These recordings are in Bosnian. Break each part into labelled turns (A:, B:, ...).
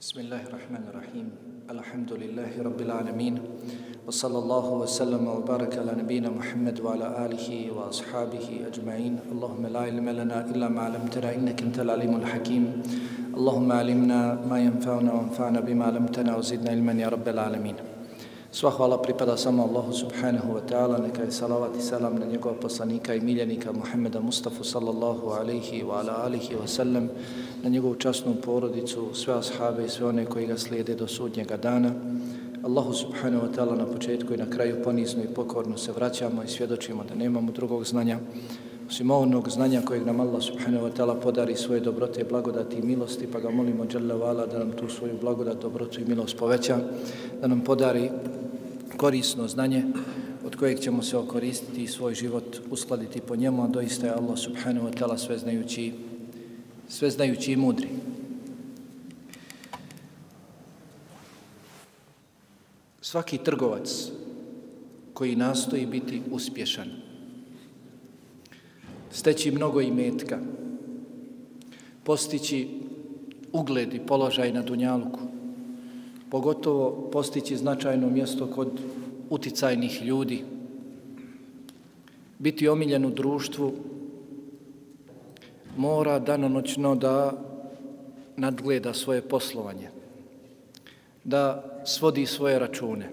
A: بسم الله الرحمن الرحيم الحمد لله رب العالمين وصلى الله وسلم وبارك على نبينا محمد وعلى آله وأصحابه أجمعين اللهم لا علم لنا إلا ما علمتنا إنك أنت العليم الحكيم اللهم علمنا ما ينفعنا وانفعنا بما علمتنا وزدنا علما يا رب العالمين Sva hvala pripada samo Allahu subhanahu wa ta'ala, neka je salavat i salam na njegova poslanika i miljenika Muhammeda Mustafa sallallahu alaihi wa ala alihi wa sallam, na njegovu časnu porodicu, sve ashabe i sve one koji ga slijede do sudnjega dana. Allahu subhanahu wa ta'ala na početku i na kraju ponizno i pokorno se vraćamo i svjedočimo da nemamo drugog znanja osim onog znanja kojeg nam Allah subhanahu wa ta'ala podari svoje dobrote, blagodati i milosti, pa ga molimo Jalla Vala da nam tu svoju blagodat, dobrotu i milost poveća, da nam podari korisno znanje od kojeg ćemo se okoristiti i svoj život uskladiti po njemu, a doista je Allah subhanahu wa ta'ala sveznajući, sveznajući i mudri. Svaki trgovac koji nastoji biti uspješan, steći mnogo imetka, postići ugled i položaj na Dunjaluku, pogotovo postići značajno mjesto kod uticajnih ljudi, biti omiljen u društvu, mora danonoćno da nadgleda svoje poslovanje, da svodi svoje račune,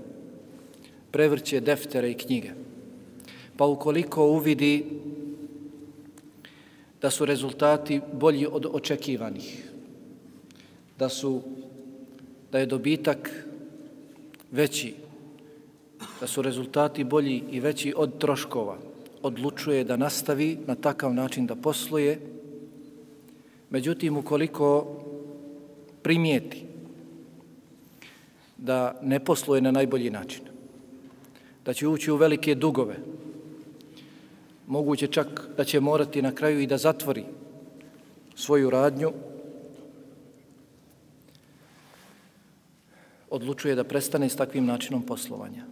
A: prevrće deftere i knjige. Pa ukoliko uvidi da su rezultati bolji od očekivanih, da su da je dobitak veći, da su rezultati bolji i veći od troškova, odlučuje da nastavi na takav način da posluje. Međutim, ukoliko primijeti da ne posluje na najbolji način, da će ući u velike dugove, moguće čak da će morati na kraju i da zatvori svoju radnju, odlučuje da prestane s takvim načinom poslovanja.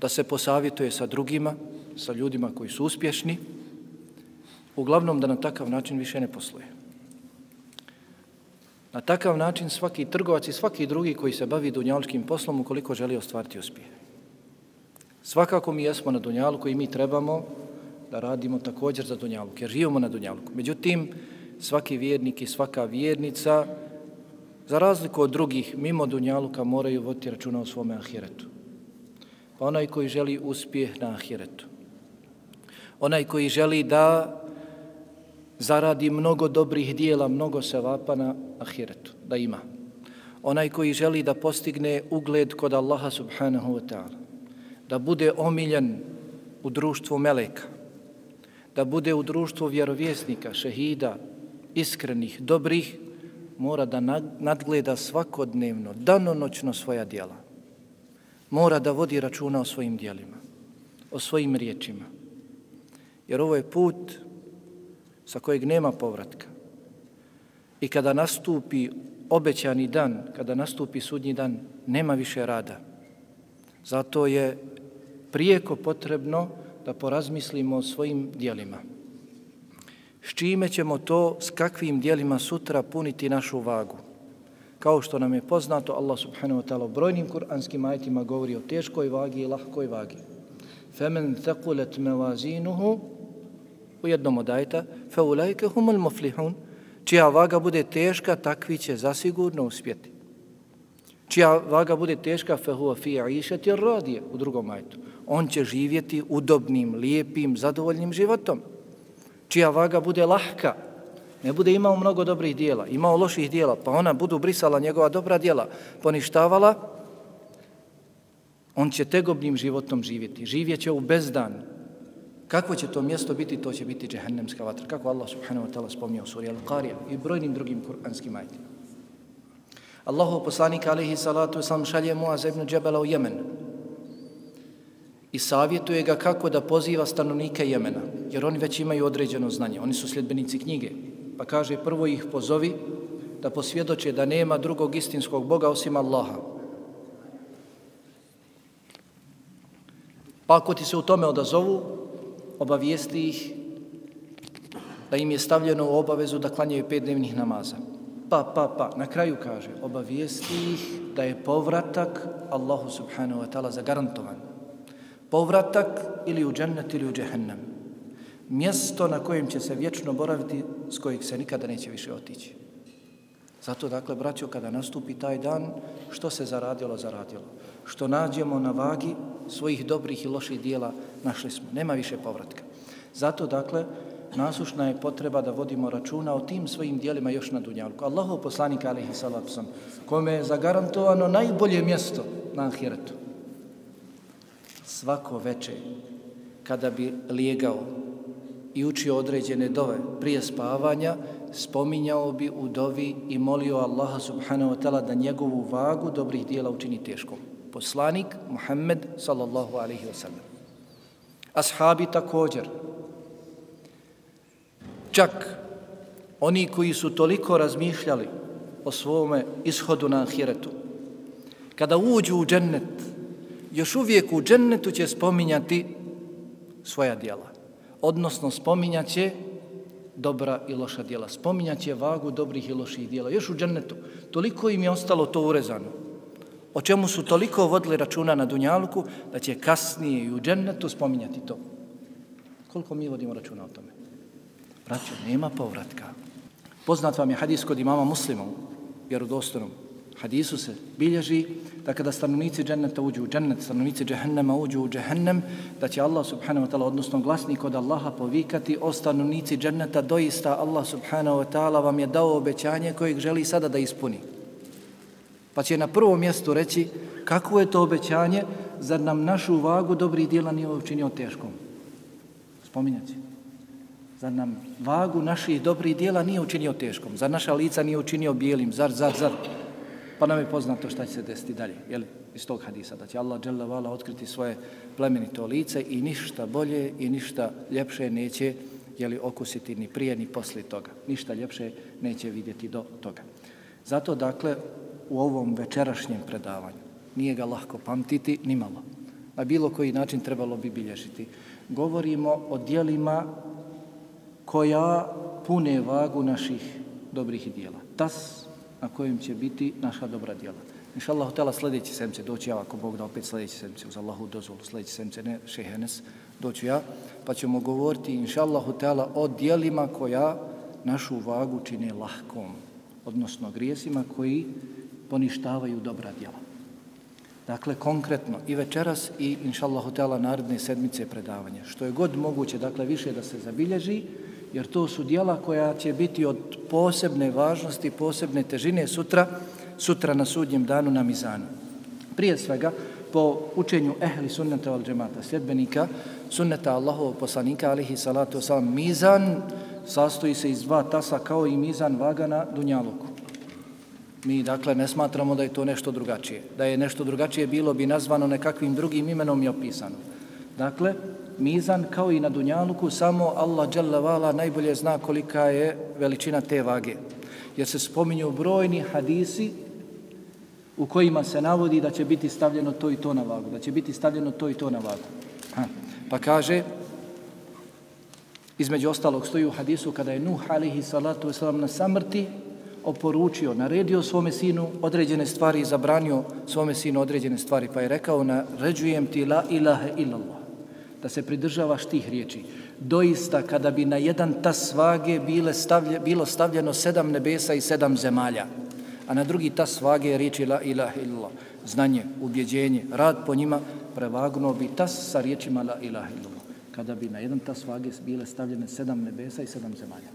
A: Da se posavjetuje sa drugima, sa ljudima koji su uspješni, uglavnom da na takav način više ne posluje. Na takav način svaki trgovac i svaki drugi koji se bavi dunjaličkim poslom ukoliko želi ostvariti uspjeh. Svakako mi jesmo na dunjaluku i mi trebamo da radimo također za dunjaluk, jer živimo na dunjaluku. Međutim, svaki vjernik i svaka vjernica Za razliku od drugih, mimo Dunjaluka moraju voditi računa o svome ahiretu. Pa onaj koji želi uspjeh na ahiretu, onaj koji želi da zaradi mnogo dobrih dijela, mnogo se vapa na ahiretu, da ima. Onaj koji želi da postigne ugled kod Allaha subhanahu wa ta'ala, da bude omiljen u društvu meleka, da bude u društvu vjerovjesnika, šehida, iskrenih, dobrih, mora da nadgleda svakodnevno, danonoćno svoja dijela. Mora da vodi računa o svojim dijelima, o svojim riječima. Jer ovo je put sa kojeg nema povratka. I kada nastupi obećani dan, kada nastupi sudnji dan, nema više rada. Zato je prijeko potrebno da porazmislimo o svojim dijelima s čime ćemo to, s kakvim dijelima sutra puniti našu vagu. Kao što nam je poznato, Allah subhanahu wa ta'ala brojnim kuranskim ajitima govori o teškoj vagi i lahkoj vagi. Femen thakulet mevazinuhu, u jednom od ajta, feulajke humul muflihun, čija vaga bude teška, takvi će zasigurno uspjeti. Čija vaga bude teška, fehuva fija išet, jer u drugom ajtu. On će živjeti udobnim, lijepim, zadovoljnim životom čija vaga bude lahka, ne bude imao mnogo dobrih dijela, imao loših dijela, pa ona budu brisala njegova dobra dijela, poništavala, on će tegobnim životom živjeti, živjeće u bezdan. Kako će to mjesto biti? To će biti džehennemska vatra. Kako Allah subhanahu wa ta'ala spomnio u suri Al-Qarija i brojnim drugim kuranskim ajtima. Allahu poslanika alaihi salatu wasalam šalje Muaz ibn Džebela u Jemen i savjetuje ga kako da poziva stanovnike Jemena, jer oni već imaju određeno znanje, oni su sljedbenici knjige. Pa kaže, prvo ih pozovi da posvjedoče da nema drugog istinskog Boga osim Allaha. Pa ako ti se u tome odazovu, obavijesti ih da im je stavljeno u obavezu da klanjaju pet dnevnih namaza. pa, pa, pa. Na kraju kaže, obavijesti ih da je povratak Allahu subhanahu wa ta'ala zagarantovan. Povratak ili u džennet ili u džehennem. Mjesto na kojem će se vječno boraviti, s kojeg se nikada neće više otići. Zato, dakle, braćo, kada nastupi taj dan, što se zaradilo, zaradilo. Što nađemo na vagi svojih dobrih i loših dijela, našli smo. Nema više povratka. Zato, dakle, nasušna je potreba da vodimo računa o tim svojim dijelima još na Dunjalku. Allahov poslanik, alaihi salatu sam, kome je zagarantovano najbolje mjesto na ahiretu. Svako veče, kada bi lijegao i učio određene dove prije spavanja, spominjao bi u dovi i molio Allaha subhanahu wa ta'ala da njegovu vagu dobrih dijela učini teškom. Poslanik Muhammed sallallahu alaihi wa sallam. Ashabi također. Čak oni koji su toliko razmišljali o svome ishodu na ahiretu, kada uđu u džennet, još uvijek u džennetu će spominjati svoja dijela. Odnosno spominjat će dobra i loša dijela. Spominjat će vagu dobrih i loših dijela. Još u džennetu. Toliko im je ostalo to urezano. O čemu su toliko vodili računa na Dunjalku, da će kasnije i u džennetu spominjati to. Koliko mi vodimo računa o tome? Braćo, nema povratka. Poznat vam je hadis kod imama muslimom, vjerodostanom. Hadisu se bilježi da kada stanovnici dženneta uđu u džennet, stanovnici džehennema uđu u džehennem, da će Allah subhanahu wa ta'ala, odnosno glasnik od Allaha povikati o stanovnici dženneta, doista Allah subhanahu wa ta'ala vam je dao obećanje kojeg želi sada da ispuni. Pa će na prvom mjestu reći kako je to obećanje, zar nam našu vagu dobrih dijela nije učinio teškom. Spominjati. Zar nam vagu naših dobrih dijela nije učinio teškom? Zar naša lica nije učinio bijelim? Zar, zar, zar? Pa nam je poznato šta će se desiti dalje, jel? iz tog hadisa, da će Allah dželle vala otkriti svoje plemenito lice i ništa bolje i ništa ljepše neće jeli, okusiti ni prije ni posle toga. Ništa ljepše neće vidjeti do toga. Zato, dakle, u ovom večerašnjem predavanju nije ga lahko pamtiti ni malo. Na bilo koji način trebalo bi bilježiti. Govorimo o dijelima koja pune vagu naših dobrih dijela. Tas na kojem će biti naša dobra djela. Inša Allah, htjela sljedeći sedmice doći ja, ako Bog da opet sljedeći sedmice, uz Allahu dozvolu, sljedeći sedmice, ne šehenes, doću ja, pa ćemo govoriti, inša Allah, htjela o dijelima koja našu vagu čine lahkom, odnosno grijesima koji poništavaju dobra djela. Dakle, konkretno, i večeras i, inša Allah, htjela naredne sedmice predavanja. Što je god moguće, dakle, više da se zabilježi, jer to su dijela koja će biti od posebne važnosti, posebne težine sutra, sutra na sudnjem danu na Mizanu. Prije svega, po učenju ehli sunnata al džemata, sljedbenika sunnata Allahov poslanika, alihi salatu wasalam, Mizan sastoji se iz dva tasa kao i Mizan vaga na Dunjaluku. Mi, dakle, ne smatramo da je to nešto drugačije. Da je nešto drugačije bilo bi nazvano nekakvim drugim imenom i opisano. Dakle, mizan kao i na Dunjaluku, samo Allah vala najbolje zna kolika je veličina te vage. Jer se spominju brojni hadisi u kojima se navodi da će biti stavljeno to i to na vagu, da će biti stavljeno to i to na vagu. Ha. Pa kaže, između ostalog stoji u hadisu kada je Nuh alihi salatu wasalam na samrti oporučio, naredio svome sinu određene stvari i zabranio svome sinu određene stvari, pa je rekao, naređujem ti la ilaha illallah da se pridržavaš tih riječi. Doista, kada bi na jedan tas svage bile stavlje, bilo stavljeno sedam nebesa i sedam zemalja, a na drugi tas svage je riječi la ilaha illallah, znanje, ubjeđenje, rad po njima, prevagnuo bi tas sa riječima la ilaha illallah. Kada bi na jedan tas svage bile stavljene sedam nebesa i sedam zemalja.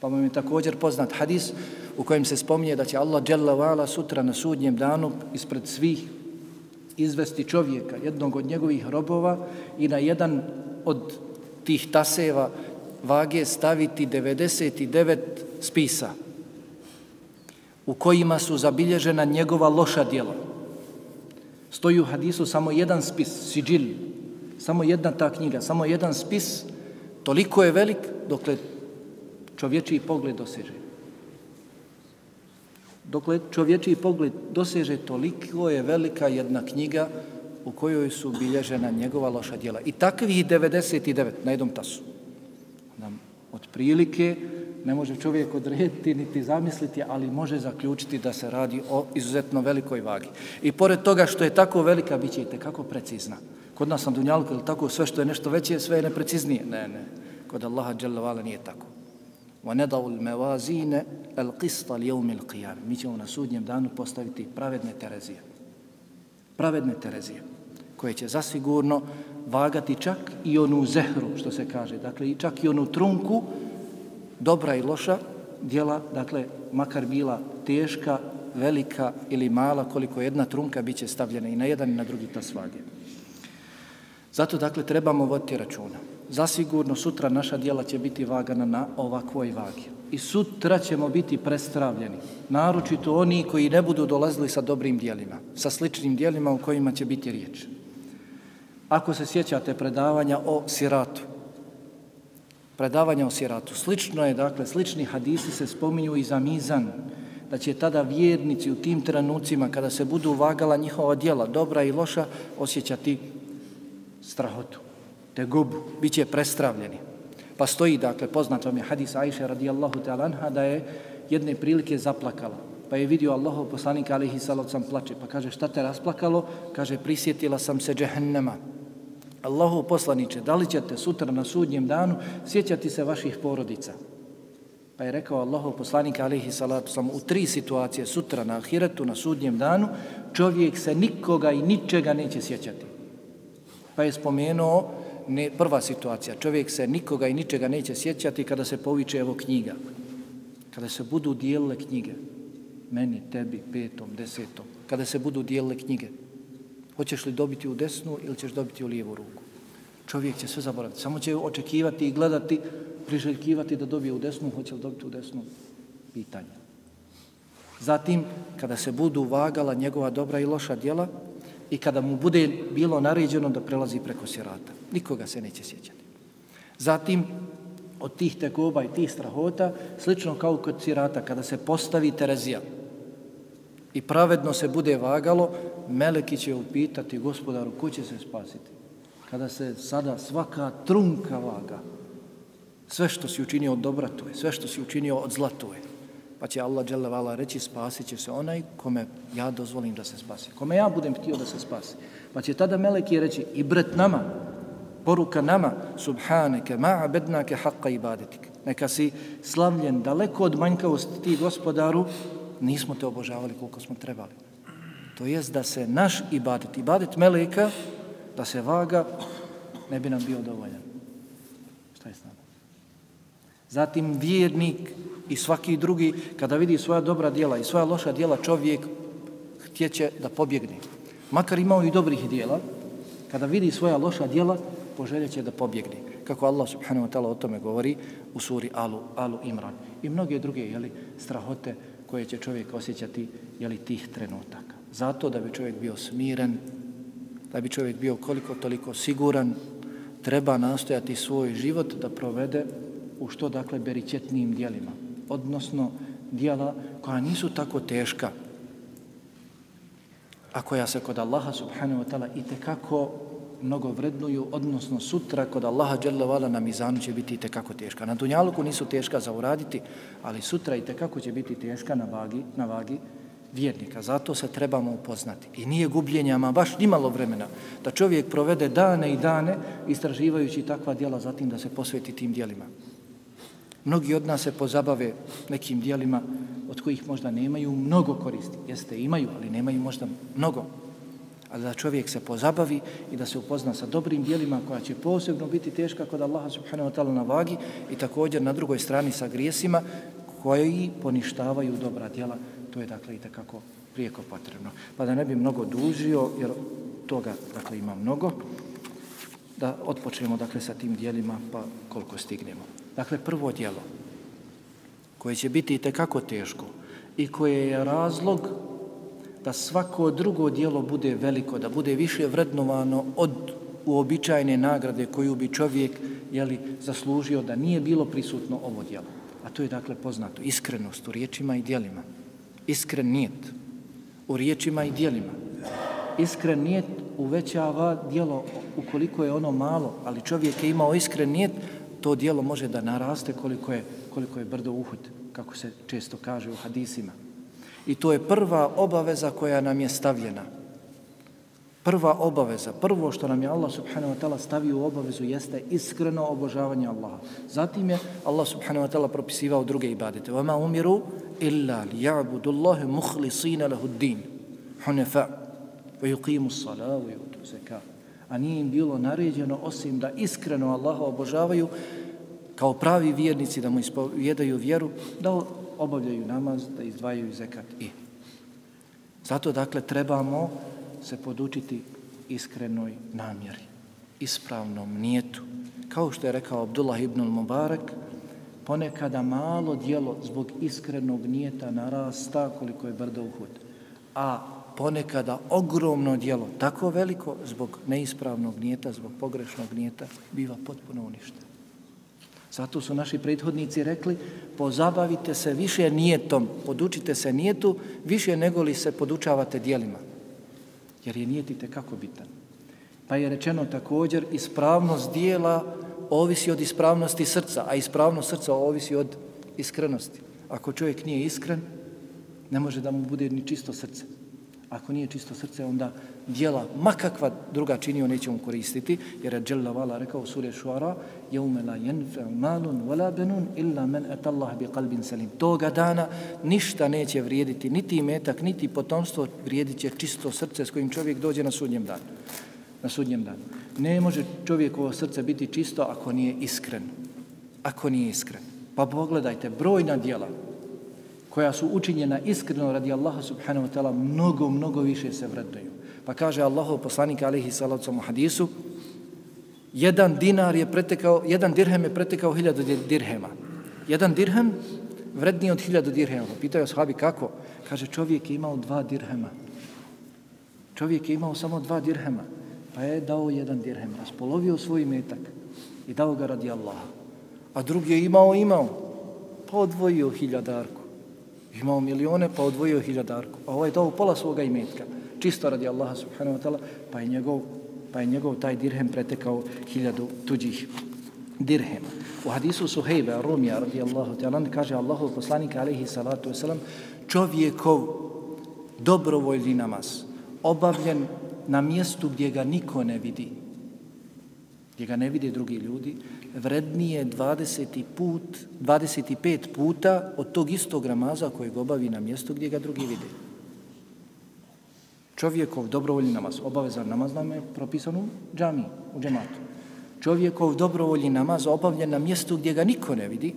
A: Pa vam je također poznat hadis u kojem se spominje da će Allah dželle sutra na sudnjem danu ispred svih izvesti čovjeka, jednog od njegovih robova i na jedan od tih taseva vage staviti 99 spisa u kojima su zabilježena njegova loša djela. Stoji u hadisu samo jedan spis, siđil, samo jedna ta knjiga, samo jedan spis, toliko je velik dokle čovječiji pogled doseže dokle čovječiji pogled doseže toliko je velika jedna knjiga u kojoj su bilježena njegova loša djela. I takvih 99 na jednom tasu. Nam od prilike ne može čovjek odrediti niti zamisliti, ali može zaključiti da se radi o izuzetno velikoj vagi. I pored toga što je tako velika, bit će i tekako precizna. Kod nas na Dunjalku, je tako, sve što je nešto veće, sve je nepreciznije. Ne, ne. Kod Allaha dželle nije tako. وَنَدَوُ الْمَوَازِينَ الْقِسْطَ لِيَوْمِ الْقِيَامِ. Mi ćemo na sudnjem danu postaviti pravedne terezije. Pravedne terezije koje će zasigurno vagati čak i onu zehru, što se kaže, dakle i čak i onu trunku, dobra i loša djela, dakle, makar bila teška, velika ili mala, koliko jedna trunka biće stavljena i na jedan i na drugi ta svage. Zato, dakle, trebamo voditi računa. Zasigurno sutra naša djela će biti vagana na ovakvoj vagi. I sutra ćemo biti prestravljeni. Naročito oni koji ne budu dolazili sa dobrim dijelima, sa sličnim dijelima u kojima će biti riječ. Ako se sjećate predavanja o siratu, predavanja o siratu, slično je, dakle, slični hadisi se spominju i za mizan, da će tada vjernici u tim trenucima, kada se budu vagala njihova dijela, dobra i loša, osjećati strahotu, te gubu, bit će prestravljeni. Pa stoji, dakle, poznat vam je hadis Aisha radijallahu ta'ala anha, da je jedne prilike zaplakala. Pa je vidio Allahov poslanika alihi salocam plače. Pa kaže, šta te rasplakalo? Kaže, prisjetila sam se džehennema. Allahov poslaniće, da li ćete sutra na sudnjem danu sjećati se vaših porodica? Pa je rekao Allahov poslanik alihi salatu sam u tri situacije sutra na ahiretu, na sudnjem danu, čovjek se nikoga i ničega neće sjećati. Pa je spomenuo ne, prva situacija, čovjek se nikoga i ničega neće sjećati kada se poviče evo knjiga. Kada se budu dijelile knjige, meni, tebi, petom, desetom, kada se budu dijelile knjige, Hoćeš li dobiti u desnu ili ćeš dobiti u lijevu ruku? Čovjek će sve zaboraviti. Samo će očekivati i gledati, priželjkivati da dobije u desnu, hoće li dobiti u desnu? Pitanje. Zatim, kada se budu vagala njegova dobra i loša djela i kada mu bude bilo naređeno da prelazi preko sirata. Nikoga se neće sjećati. Zatim, od tih tegoba i tih strahota, slično kao kod sirata, kada se postavi Terezija, i pravedno se bude vagalo, meleki će upitati gospodaru ko će se spasiti. Kada se sada svaka trunka vaga, sve što si učinio od dobra to je, sve što si učinio od zla to je. Pa će Allah dželevala reći spasit će se onaj kome ja dozvolim da se spasi. Kome ja budem htio da se spasi. Pa će tada meleki reći i bret nama, poruka nama, subhaneke, ma'a bednake haqqa ibadetik. Neka si slavljen daleko od manjkavosti ti gospodaru, nismo te obožavali koliko smo trebali. To jest da se naš ibadet, ibadet meleka, da se vaga, ne bi nam bio dovoljan. Šta je s nama? Zatim vjernik i svaki drugi, kada vidi svoja dobra dijela i svoja loša dijela, čovjek htjeće da pobjegne. Makar imao i dobrih dijela, kada vidi svoja loša dijela, poželjeće da pobjegne. Kako Allah subhanahu wa ta'ala o tome govori u suri Alu, Alu Imran. I mnoge druge jeli, strahote koje će čovjek osjećati jeli, tih trenutaka. Zato da bi čovjek bio smiren, da bi čovjek bio koliko toliko siguran, treba nastojati svoj život da provede u što dakle beričetnim dijelima, odnosno dijela koja nisu tako teška, a koja se kod Allaha subhanahu wa ta'ala i tekako mnogo vrednuju, odnosno sutra kod Allaha dželle na mizanu će biti i tekako teška. Na dunjaluku nisu teška za uraditi, ali sutra i tekako će biti teška na vagi, na vagi vjernika. Zato se trebamo upoznati. I nije gubljenja, ma baš nimalo vremena, da čovjek provede dane i dane istraživajući takva djela, zatim da se posveti tim djelima. Mnogi od nas se pozabave nekim djelima od kojih možda nemaju mnogo koristi. Jeste, imaju, ali nemaju možda mnogo ali da čovjek se pozabavi i da se upozna sa dobrim dijelima koja će posebno biti teška kod Allaha subhanahu wa ta'ala na vagi i također na drugoj strani sa grijesima koji poništavaju dobra djela. To je dakle i takako prijeko potrebno. Pa da ne bi mnogo dužio, jer toga dakle ima mnogo, da odpočnemo dakle sa tim dijelima pa koliko stignemo. Dakle, prvo djelo koje će biti i tekako teško i koje je razlog da svako drugo djelo bude veliko, da bude više vrednovano od uobičajene nagrade koju bi čovjek jeli, zaslužio da nije bilo prisutno ovo djelo. A to je dakle poznato, iskrenost u riječima i djelima. Iskren nijet u riječima i djelima. Iskren nijet uvećava djelo ukoliko je ono malo, ali čovjek je imao iskren nijet, to dijelo može da naraste koliko je, koliko je brdo uhud, kako se često kaže u hadisima. I to je prva obaveza koja nam je stavljena. Prva obaveza, prvo što nam je Allah subhanahu wa ta'ala stavio u obavezu jeste iskreno obožavanje Allaha. Zatim je Allah subhanahu wa ta'ala propisivao druge ibadete. Vama umiru illa li'abudu Allahe muhlisina lahuddin, hunefa, ve yuqimu salavu i utu zekatu. A nije im bilo naređeno osim da iskreno Allaha obožavaju kao pravi vjernici da mu ispovjedaju vjeru, da obavljaju namaz, da izdvajaju zekat i. Zato dakle trebamo se podučiti iskrenoj namjeri, ispravnom nijetu. Kao što je rekao Abdullah ibn Mubarak, ponekada malo dijelo zbog iskrenog nijeta narasta koliko je brdo uhud. A ponekada ogromno dijelo, tako veliko, zbog neispravnog nijeta, zbog pogrešnog nijeta, biva potpuno uništeno. Zato su naši prethodnici rekli, pozabavite se više nijetom, podučite se nijetu više nego li se podučavate dijelima. Jer je nijetite kako bitan. Pa je rečeno također, ispravnost dijela ovisi od ispravnosti srca, a ispravnost srca ovisi od iskrenosti. Ako čovjek nije iskren, ne može da mu bude ni čisto srce. Ako nije čisto srce, onda dijela, makakva druga činio, neće koristiti, jer je Jalla Vala rekao u suri Šuara, jeume la jenfe malun wala benun illa men etallah bi kalbin salim. Toga dana ništa neće vrijediti, niti metak, niti potomstvo, vrijedit će čisto srce s kojim čovjek dođe na sudnjem danu. Na sudnjem danu. Ne može čovjekovo srce biti čisto ako nije iskren. Ako nije iskren. Pa pogledajte, brojna dijela, koja su učinjena iskreno radi Allaha subhanahu wa ta'ala, mnogo, mnogo više se vrednuju. Pa kaže Allahov poslanik alihi salavcom u hadisu, jedan dinar je pretekao, jedan dirhem je pretekao hiljadu dirhema. Jedan dirhem vredniji od hiljadu dirhema. Pa pitaju sahabi kako? Kaže čovjek je imao dva dirhema. Čovjek je imao samo dva dirhema. Pa je dao jedan dirhem, raspolovio svoj metak i dao ga radi Allaha. A drugi je imao, imao, pa odvojio hiljadarku imao milione pa odvojio hiljadarku. A ovaj dao pola svoga imetka, čisto radi Allaha subhanahu wa ta'ala, pa je njegov, pa je njegov taj dirhem pretekao hiljadu tuđih dirhema. U hadisu Suhejbe, Rumija radijallahu ta'ala, kaže Allahu poslanik alaihi salatu wasalam, čovjekov dobrovoljni namaz, obavljen na mjestu gdje ga niko ne vidi, gdje ga ne vide drugi ljudi, vrednije 20 put, 25 puta od tog istog namaza kojeg obavi na mjestu gdje ga drugi vide. Čovjekov dobrovoljni namaz, obavezan namaz nam je propisan u džami, u džematu. Čovjekov dobrovoljni namaz obavljen na mjestu gdje ga niko ne vidi,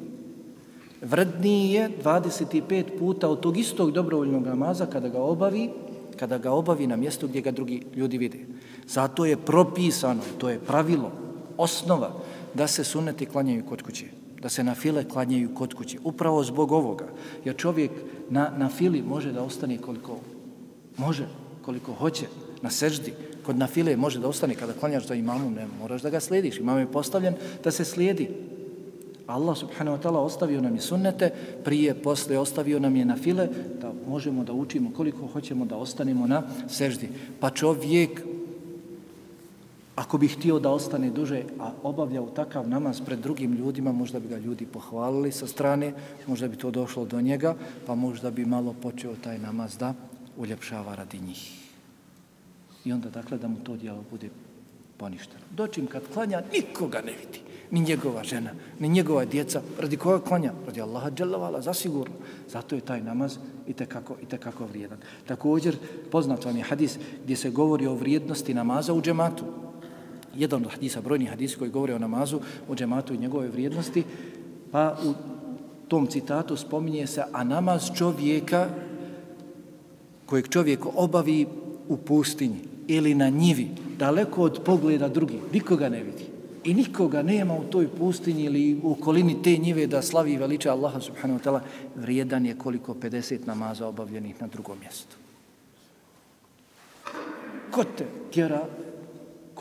A: vrednije 25 puta od tog istog dobrovoljnog namaza kada ga obavi, kada ga obavi na mjestu gdje ga drugi ljudi vide. Zato je propisano, to je pravilo, osnova, da se suneti klanjaju kod kuće, da se na file klanjaju kod kuće, upravo zbog ovoga. Jer čovjek na, na fili može da ostane koliko može, koliko hoće, na seždi, kod na file može da ostane kada klanjaš za imamom, ne moraš da ga slijediš, imam je postavljen da se slijedi. Allah subhanahu wa ta'ala ostavio nam je sunnete, prije, posle ostavio nam je na file, da možemo da učimo koliko hoćemo da ostanemo na seždi. Pa čovjek Ako bi htio da ostane duže, a obavlja takav namaz pred drugim ljudima, možda bi ga ljudi pohvalili sa strane, možda bi to došlo do njega, pa možda bi malo počeo taj namaz da uljepšava radi njih. I onda, dakle, da mu to djelo bude poništeno. Dočim kad klanja, nikoga ne vidi. Ni njegova žena, ni njegova djeca. Radi koga klanja? Radi Allaha dželavala, zasigurno. Zato je taj namaz i tekako, i tekako vrijedan. Također, poznat vam je hadis gdje se govori o vrijednosti namaza u džematu jedan od hadisa, brojni hadisi koji govore o namazu, o džematu i njegove vrijednosti, pa u tom citatu spominje se, a namaz čovjeka kojeg čovjek obavi u pustinji ili na njivi, daleko od pogleda drugih, nikoga ne vidi. I nikoga nema u toj pustinji ili u okolini te njive da slavi i veliča Allaha subhanahu wa ta'ala, vrijedan je koliko 50 namaza obavljenih na drugom mjestu. Ko te tjera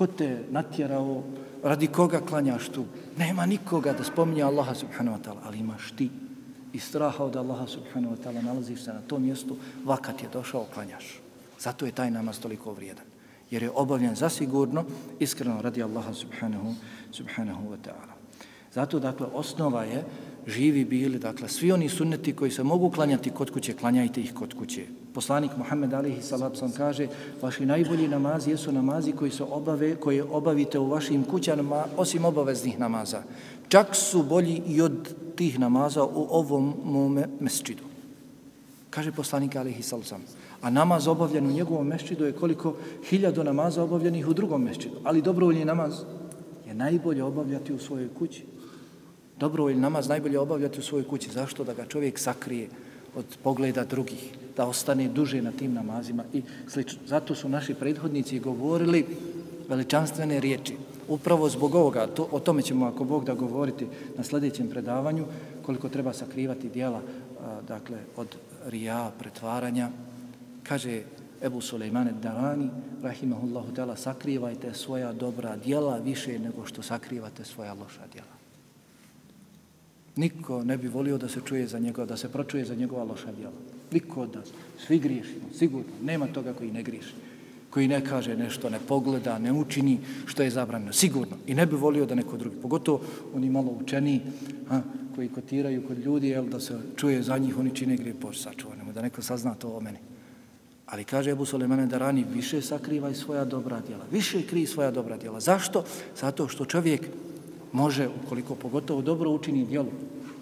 A: ko te natjerao, radi koga klanjaš tu? Nema nikoga da spominje Allaha subhanahu wa ta'ala, ali imaš ti i straha od Allaha subhanahu wa ta'ala, nalaziš se na tom mjestu, vakat je došao, klanjaš. Zato je taj namaz toliko vrijedan. Jer je obavljen zasigurno, iskreno radi Allaha subhanahu, subhanahu wa ta'ala. Zato, dakle, osnova je živi bili, dakle, svi oni sunneti koji se mogu klanjati kod kuće, klanjajte ih kod kuće. Poslanik Muhammed alihi salatu sam kaže, vaši najbolji namazi jesu namazi koji se obave, koje obavite u vašim kućama, osim obaveznih namaza. Čak su bolji i od tih namaza u ovom mome mesčidu. Kaže poslanik alihi salatu sam. A namaz obavljen u njegovom mesčidu je koliko hiljado namaza obavljenih u drugom mesčidu. Ali dobrovoljni namaz je najbolje obavljati u svojoj kući Dobro je namaz najbolje obavljati u svojoj kući. Zašto? Da ga čovjek sakrije od pogleda drugih, da ostane duže na tim namazima i slično. Zato su naši prethodnici govorili veličanstvene riječi. Upravo zbog ovoga, to, o tome ćemo ako Bog da govoriti na sljedećem predavanju, koliko treba sakrivati dijela a, dakle, od rija, pretvaranja. Kaže Ebu Sulejmane Darani, rahimahullahu tela, sakrivajte svoja dobra dijela više nego što sakrivate svoja loša dijela. Niko ne bi volio da se čuje za njegova, da se pročuje za njegova loša djela. Niko da svi griješimo, sigurno. Nema toga koji ne griješi. Koji ne kaže nešto, ne pogleda, ne učini što je zabranjeno. Sigurno. I ne bi volio da neko drugi. Pogotovo oni malo učeni, ha, koji kotiraju kod ljudi, jel, da se čuje za njih, oni čine grije Bož sačuvanemo, da neko sazna to o meni. Ali kaže Ebu Solemane da rani više sakrivaj svoja dobra djela. Više krij svoja dobra djela. Zašto? Zato što čovjek može, ukoliko pogotovo dobro učini djelo,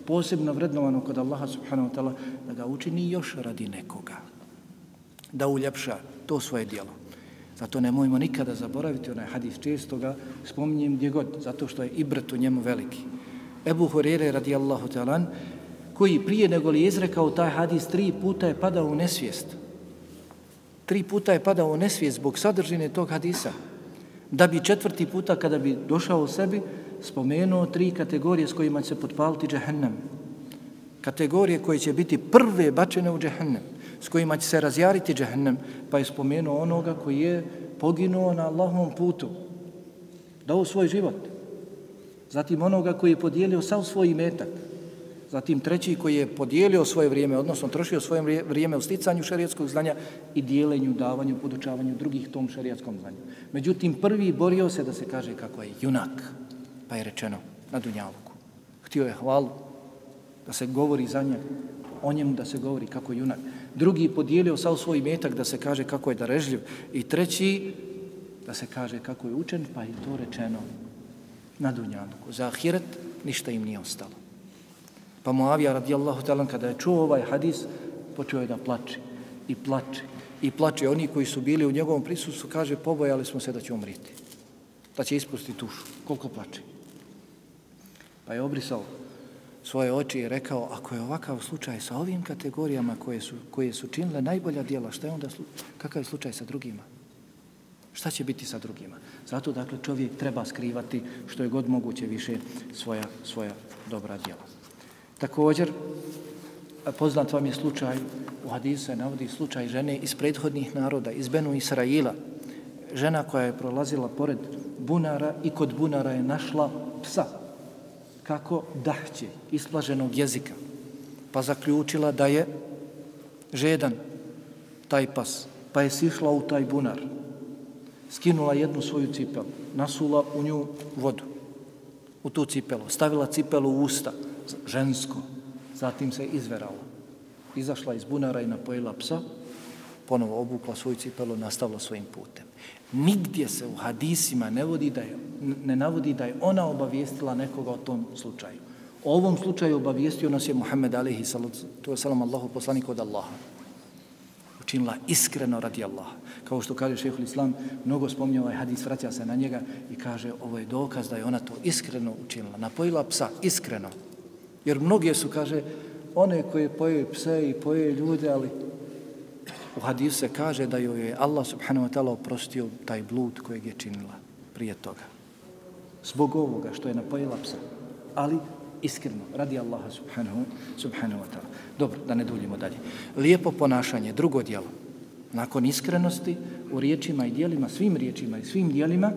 A: posebno vrednovano kod Allaha subhanahu wa ta'ala, da ga učini još radi nekoga. Da uljepša to svoje djelo. Zato nemojmo nikada zaboraviti onaj hadis često ga spominjem gdje god, zato što je ibret u njemu veliki. Ebu Horere radijallahu ta'ala, koji prije nego li je izrekao taj hadis, tri puta je padao u nesvijest. Tri puta je padao u nesvijest zbog sadržine tog hadisa. Da bi četvrti puta kada bi došao u sebi, spomenuo tri kategorije s kojima će se potpaliti džehennem. Kategorije koje će biti prve bačene u džehennem, s kojima će se razjariti džehennem, pa je spomenuo onoga koji je poginuo na Allahovom putu, dao svoj život. Zatim onoga koji je podijelio sav svoj imetak. Zatim treći koji je podijelio svoje vrijeme, odnosno trošio svoje vrijeme u sticanju šarijetskog znanja i dijelenju, davanju, podučavanju drugih tom šarijetskom znanju. Međutim, prvi borio se da se kaže kako je junak pa je rečeno na Dunjaluku. Htio je hvalu da se govori za njeg, o njemu da se govori kako junak. Drugi podijelio sav svoj metak da se kaže kako je darežljiv. I treći da se kaže kako je učen, pa je to rečeno na Dunjaluku. Za ahiret ništa im nije ostalo. Pa Muavija radijallahu talan kada je čuo ovaj hadis, počeo je da plače i plače i plače. Oni koji su bili u njegovom prisustvu kaže pobojali smo se da će umriti. Da će ispustiti tušu. Koliko plače? Pa je obrisao svoje oči i rekao, ako je ovakav slučaj sa ovim kategorijama koje su, koje su činile najbolja dijela, šta je onda, kakav je slučaj sa drugima? Šta će biti sa drugima? Zato, dakle, čovjek treba skrivati što je god moguće više svoja, svoja dobra djela. Također, poznat vam je slučaj, u hadisu se navodi slučaj žene iz prethodnih naroda, iz Benu Israila, žena koja je prolazila pored bunara i kod bunara je našla psa, kako dahće isplaženog jezika, pa zaključila da je žedan taj pas, pa je sišla u taj bunar, skinula jednu svoju cipelu, nasula u nju vodu, u tu cipelu, stavila cipelu u usta, žensko, zatim se izverala, izašla iz bunara i napojila psa, ponovo obukla svoju cipelu, nastavila svojim putem. Nigdje se u hadisima ne, vodi da je, ne navodi da je ona obavijestila nekoga o tom slučaju. O ovom slučaju obavijestio nas je Muhammed alihi salatu wasalam Allahu poslanik od Allaha. Učinila iskreno radi Allaha. Kao što kaže šehhul Islam, mnogo spominje ovaj hadis, vraća se na njega i kaže ovo je dokaz da je ona to iskreno učinila. Napojila psa iskreno. Jer mnoge su, kaže, one koje poje pse i poje ljude, ali U hadisu se kaže da joj je Allah subhanahu wa ta'ala oprostio taj blud kojeg je činila prije toga. Zbog ovoga što je napojila psa. Ali iskreno, radi Allaha subhanahu, subhanahu wa ta'ala. Dobro, da ne duljimo dalje. Lijepo ponašanje, drugo dijelo. Nakon iskrenosti u riječima i dijelima, svim riječima i svim dijelima,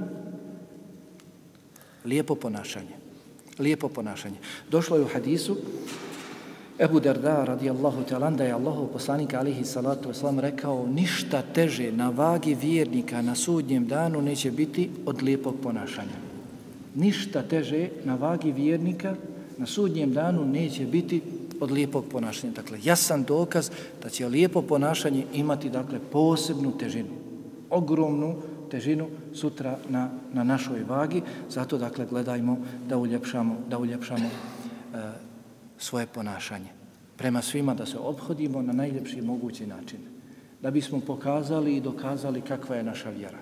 A: lijepo ponašanje. Lijepo ponašanje. Došlo je u hadisu Ebu Derda radijallahu ta'ala da je Allahov poslanik alihi salatu wasalam rekao ništa teže na vagi vjernika na sudnjem danu neće biti od lijepog ponašanja. Ništa teže na vagi vjernika na sudnjem danu neće biti od lijepog ponašanja. Dakle, jasan dokaz da će lijepo ponašanje imati dakle posebnu težinu, ogromnu težinu sutra na, na našoj vagi. Zato, dakle, gledajmo da uljepšamo, da uljepšamo e, svoje ponašanje. Prema svima da se obhodimo na najljepši mogući način. Da bismo pokazali i dokazali kakva je naša vjera.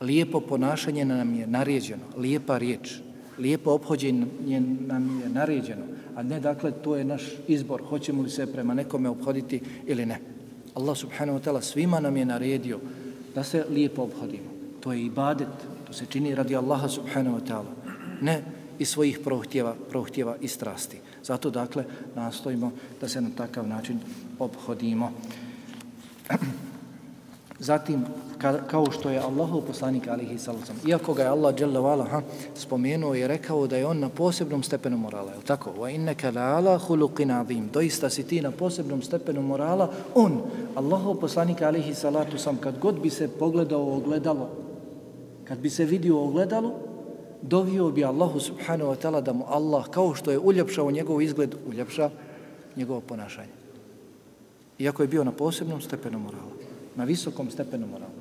A: Lijepo ponašanje nam je naređeno, lijepa riječ, lijepo obhođenje nam je naređeno, a ne dakle to je naš izbor, hoćemo li se prema nekome obhoditi ili ne. Allah subhanahu wa ta'ala svima nam je naredio da se lijepo obhodimo. To je ibadet, to se čini radi Allaha subhanahu wa ta'ala, ne iz svojih prohtjeva, prohtjeva i strasti. Zato dakle nastojimo da se na takav način obhodimo. Zatim, kao što je Allahov poslanik alihi salacom, iako ga je Allah dželle vala ha, spomenuo i rekao da je on na posebnom stepenu morala, je tako? Wa innaka la'ala khuluqin azim. Doista si ti na posebnom stepenu morala. On, Allahov poslanik alihi salatu sam, kad god bi se pogledao ogledalo, kad bi se vidio ogledalo, dovio bi Allahu subhanahu wa ta'ala da mu Allah, kao što je uljepšao njegov izgled, uljepša njegovo ponašanje. Iako je bio na posebnom stepenu morala na visokom stepenu morala.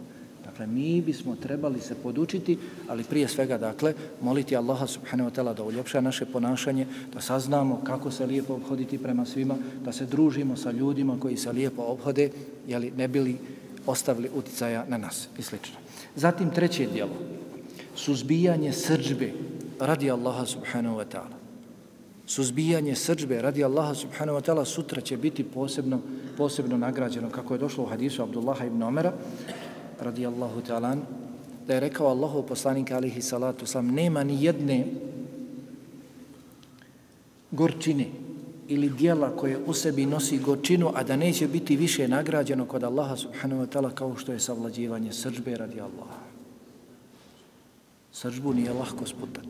A: Dakle, mi bismo trebali se podučiti, ali prije svega, dakle, moliti Allaha subhanahu wa ta'ala da uljepša naše ponašanje, da saznamo kako se lijepo obhoditi prema svima, da se družimo sa ljudima koji se lijepo obhode, jeli ne bili ostavili uticaja na nas i sl. Zatim treće dijelo, suzbijanje srđbe radi Allaha subhanahu wa ta'ala. Suzbijanje srđbe radi Allaha subhanahu wa ta'ala sutra će biti posebno posebno nagrađeno, kako je došlo u hadisu Abdullaha ibn Omera, radijallahu ta'ala, da je rekao Allahu poslanika alihi salatu sam, nema ni jedne gorčine ili dijela koje u sebi nosi gorčinu, a da neće biti više nagrađeno kod Allaha subhanahu wa ta'ala kao što je savlađivanje srđbe radi Allaha. Sržbu nije lahko sputat.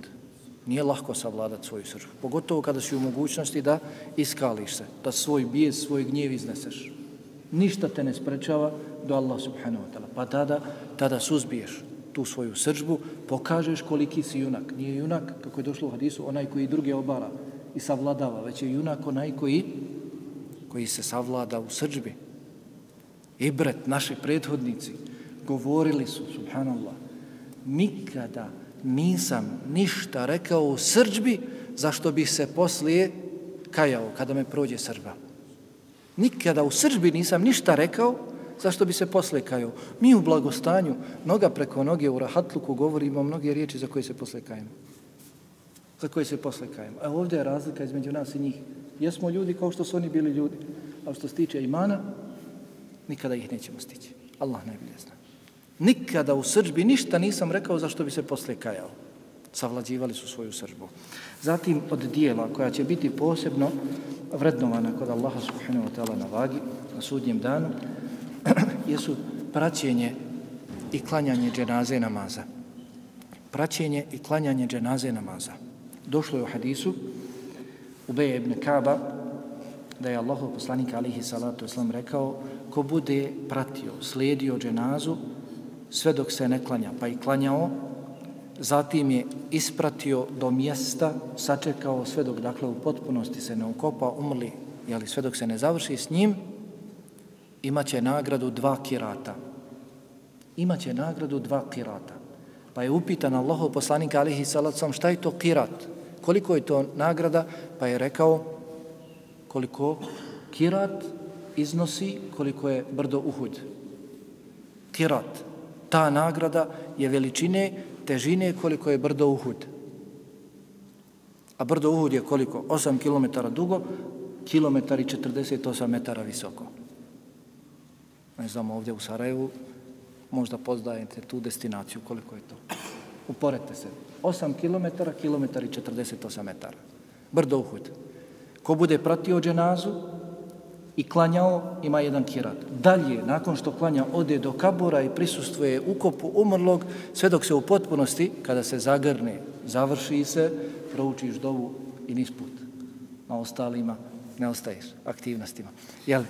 A: Nije lahko savladati svoju sržbu. Pogotovo kada si u mogućnosti da iskališ se, da svoj bijes, svoj gnjev izneseš. Ništa te ne sprečava do Allah subhanahu wa ta'ala. Pa tada, tada suzbiješ tu svoju sržbu, pokažeš koliki si junak. Nije junak, kako je došlo u hadisu, onaj koji druge obara i savladava, već je junak onaj koji, koji se savlada u sržbi. Ibret, naši prethodnici, govorili su, subhanallah, nikada nisam ništa rekao u srđbi zašto bih se poslije kajao kada me prođe srđba. Nikada u srđbi nisam ništa rekao zašto bi se poslije kajao. Mi u blagostanju, noga preko noge u rahatluku govorimo mnoge riječi za koje se poslije kajemo. Za koje se poslije kajemo. A ovdje je razlika između nas i njih. Jesmo ljudi kao što su oni bili ljudi. A što se tiče imana, nikada ih nećemo stići. Allah najbolje zna. Nikada u srđbi ništa nisam rekao zašto bi se posle kajao. Savlađivali su svoju srđbu. Zatim od dijela koja će biti posebno vrednovana kod Allaha subhanahu wa ta'ala na vagi, na sudnjem danu, jesu praćenje i klanjanje dženaze namaza. Praćenje i klanjanje dženaze namaza. Došlo je u hadisu Ubeje ibn Kaba da je Allahov poslanik alihi salatu islam rekao ko bude pratio, slijedio dženazu sve dok se ne klanja, pa i klanjao, zatim je ispratio do mjesta, sačekao sve dok dakle u potpunosti se ne ukopa, umrli, jeli sve dok se ne završi s njim, imaće nagradu dva kirata. Imaće nagradu dva kirata. Pa je upitan Allahov poslanik alihi salacom šta je to kirat? Koliko je to nagrada? Pa je rekao koliko kirat iznosi koliko je brdo Uhud. Kirat ta nagrada je veličine, težine koliko je brdo Uhud. A brdo Uhud je koliko? 8 km dugo, kilometar i 48 metara visoko. Ne znam, ovdje u Sarajevu možda poznajete tu destinaciju, koliko je to. Uporete se. 8 km, kilometar i 48 metara. Brdo Uhud. Ko bude pratio dženazu, i klanjao, ima jedan kirat. Dalje, nakon što klanja, ode do kabura i prisustuje ukopu umrlog, sve dok se u potpunosti, kada se zagrne, završi se, proučiš dovu i nisput. put. A ostalima ne ostaješ aktivnostima. Jel?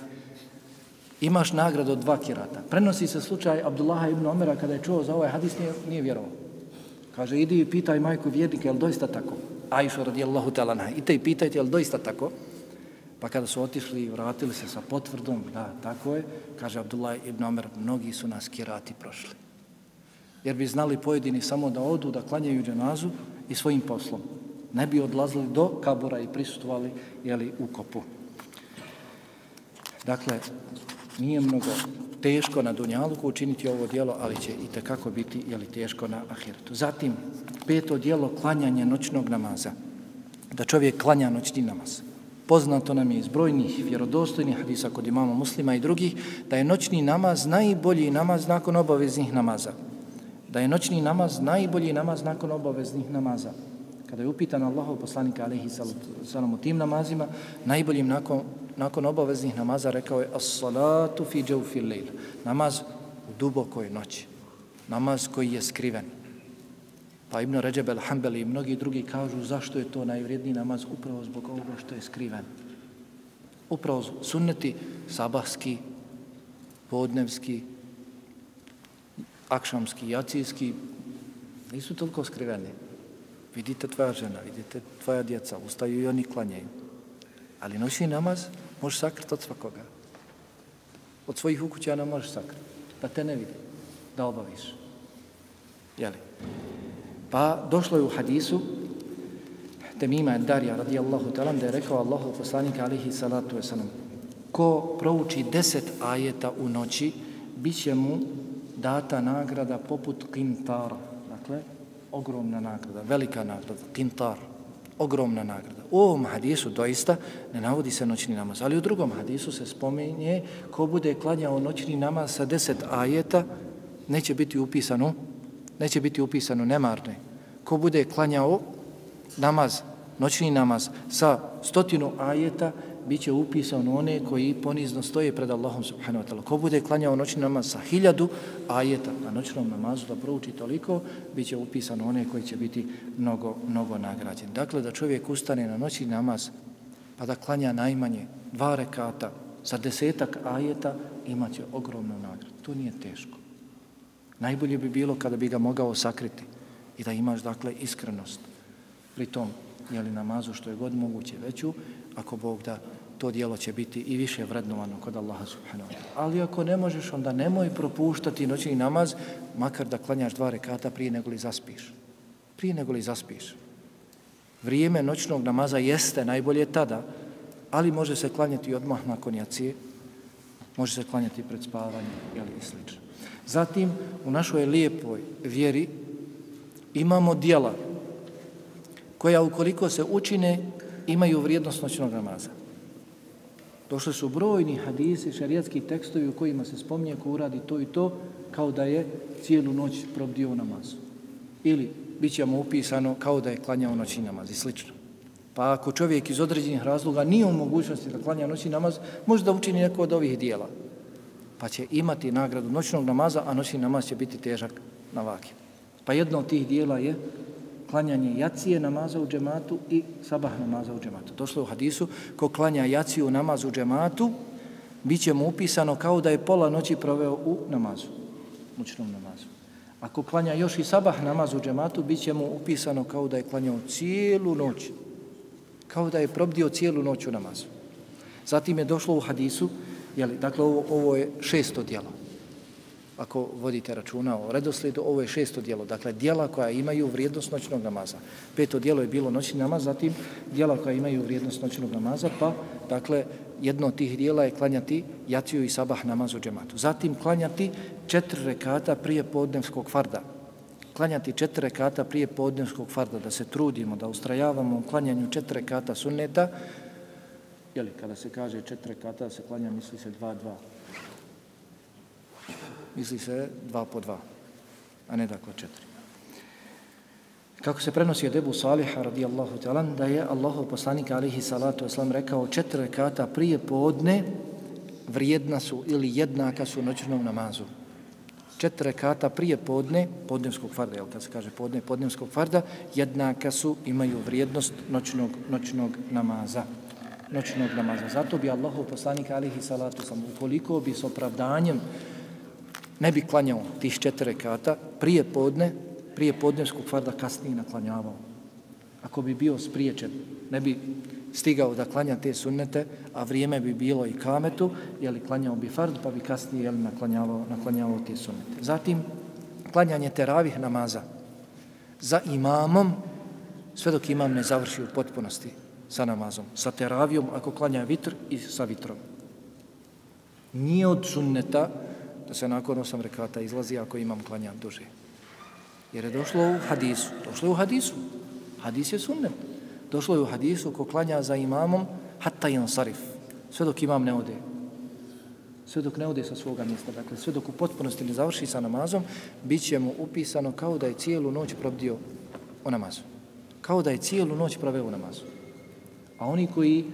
A: Imaš nagradu od dva kirata. Prenosi se slučaj Abdullaha ibn Omera kada je čuo za ovaj hadis, nije, nije vjerovao. Kaže, idi i pitaj majku vjernika, je li doista tako? Ajša radijallahu talana, i te i pitajte, je li doista tako? Pa kada su otišli i vratili se sa potvrdom, da, tako je, kaže Abdullah ibn Omer, mnogi su nas kirati prošli. Jer bi znali pojedini samo da odu, da klanjaju dženazu i svojim poslom. Ne bi odlazili do kabura i prisutovali jeli, u kopu. Dakle, nije mnogo teško na Dunjaluku učiniti ovo dijelo, ali će i tekako biti jeli, teško na Ahiretu. Zatim, peto dijelo, klanjanje noćnog namaza. Da čovjek klanja noćni namaz. Poznato nam je iz brojnih vjerodostojnih hadisa kod imama muslima i drugih, da je noćni namaz najbolji namaz nakon obaveznih namaza. Da je noćni namaz najbolji namaz nakon obaveznih namaza. Kada je upitan Allahov poslanika alaihi salam u tim namazima, najboljim nakon nakon obaveznih namaza rekao je as-salatu fi jawfi lejl. Namaz u dubokoj noći. Namaz koji je skriven. Pa Ibn Ređeb al-Hambeli i mnogi drugi kažu zašto je to najvrijedniji namaz upravo zbog ovoga što je skriven. Upravo sunneti sabahski, podnevski, akšamski, jacijski nisu toliko skriveni. Vidite tvoja žena, vidite tvoja djeca, ustaju i oni klanjaju. Ali noćni namaz možeš sakriti od svakoga. Od svojih ukućana možeš sakriti. Da pa te ne vidi. Da obaviš. Jeli? Pa došlo je u hadisu Temima Darija radijallahu talam da je rekao Allahu poslanika alihi salatu wasalam ko prouči deset ajeta u noći bit će mu data nagrada poput kintara. Dakle, ogromna nagrada, velika nagrada, kintar ogromna nagrada. U ovom hadisu doista ne navodi se noćni namaz, ali u drugom hadisu se spominje ko bude klanjao noćni namaz sa deset ajeta, neće biti upisano, neće biti upisano nemarne. Ko bude klanjao namaz, noćni namaz sa stotinu ajeta, bit će upisan one koji ponizno stoje pred Allahom subhanahu wa ta'ala. Ko bude klanjao noćni namaz sa hiljadu ajeta na noćnom namazu da prouči toliko, bit će upisan one koji će biti mnogo, mnogo nagrađeni. Dakle, da čovjek ustane na noćni namaz pa da klanja najmanje dva rekata sa desetak ajeta, imaće ogromnu nagradu. To nije teško. Najbolje bi bilo kada bi ga mogao sakriti i da imaš, dakle, iskrenost pri tom jeli, namazu što je god moguće veću, ako Bog da to dijelo će biti i više vrednovano kod Allaha subhanahu wa ta'ala. Ali ako ne možeš, onda nemoj propuštati noćni namaz, makar da klanjaš dva rekata prije nego li zaspiš. Prije nego li zaspiš. Vrijeme noćnog namaza jeste najbolje tada, ali može se klanjati odmah nakon jacije, može se klanjati pred spavanjem, jel i slično. Zatim, u našoj lijepoj vjeri imamo dijela koja ukoliko se učine, imaju vrijednost noćnog namaza. Došli su brojni hadisi, šarijatski tekstovi u kojima se spominje ko uradi to i to, kao da je cijelu noć probdio namazu. Ili bit će mu upisano kao da je klanjao noćni namaz i slično. Pa ako čovjek iz određenih razloga nije u mogućnosti da klanja noćni namaz, može da učini neko od ovih dijela. Pa će imati nagradu noćnog namaza, a noćni namaz će biti težak na vaki. Pa jedno od tih dijela je klanjanje jacije namaza u džematu i sabah namaza u džematu. Došlo u hadisu, ko klanja jaciju namazu u džematu, bit će mu upisano kao da je pola noći proveo u namazu, noćnom namazu. Ako klanja još i sabah namaz u džematu, bit će mu upisano kao da je klanjao cijelu noć, kao da je probdio cijelu noć u namazu. Zatim je došlo u hadisu, jeli, dakle ovo, ovo je šesto dijelo, ako vodite računa o redoslijedu, ovo je šesto dijelo. Dakle, dijela koja imaju vrijednost noćnog namaza. Peto dijelo je bilo noćni namaz, zatim dijela koja imaju vrijednost noćnog namaza, pa, dakle, jedno od tih dijela je klanjati jaciju i sabah namaz u džematu. Zatim klanjati četiri rekata prije podnevskog farda. Klanjati četiri rekata prije podnevskog farda, da se trudimo, da ustrajavamo u klanjanju četiri rekata sunneta. Jeli, kada se kaže četiri rekata, se klanja, misli se dva, dva misli se dva po dva, a ne dakle četiri. Kako se prenosi od Ebu Saliha radijallahu ta'ala, da je Allahov poslanik alihi salatu wasalam rekao četiri rekata prije podne vrijedna su ili jednaka su noćnom namazu. Četiri rekata prije podne, podnevskog farda, jel kad se kaže podne, podnevskog farda, jednaka su, imaju vrijednost noćnog, noćnog namaza. Noćnog namaza. Zato bi Allahov poslanik alihi salatu sam, ukoliko bi s opravdanjem ne bi klanjao tih četiri rekata prije podne, prije podnevskog farda kasnije naklanjavao. Ako bi bio spriječen, ne bi stigao da klanja te sunnete, a vrijeme bi bilo i kametu, jeli klanjao bi fard, pa bi kasnije jeli naklanjavao, naklanjavao te sunnete. Zatim, klanjanje teravih namaza za imamom, sve dok imam ne završi u potpunosti sa namazom, sa teravijom, ako klanja vitr i sa vitrom. Nije od sunneta da se nakon osam rekata izlazi ako imam klanja duže. Jer je došlo u hadisu. Došlo je u hadisu. Hadis je sunnet. Došlo je u hadisu ko klanja za imamom hatta jan sarif. Sve dok imam ne ode. Sve dok ne ode sa svoga mjesta. Dakle, sve dok u potpunosti ne završi sa namazom, bit će mu upisano kao da je cijelu noć probdio u namazu. Kao da je cijelu noć proveo u namazu. A oni koji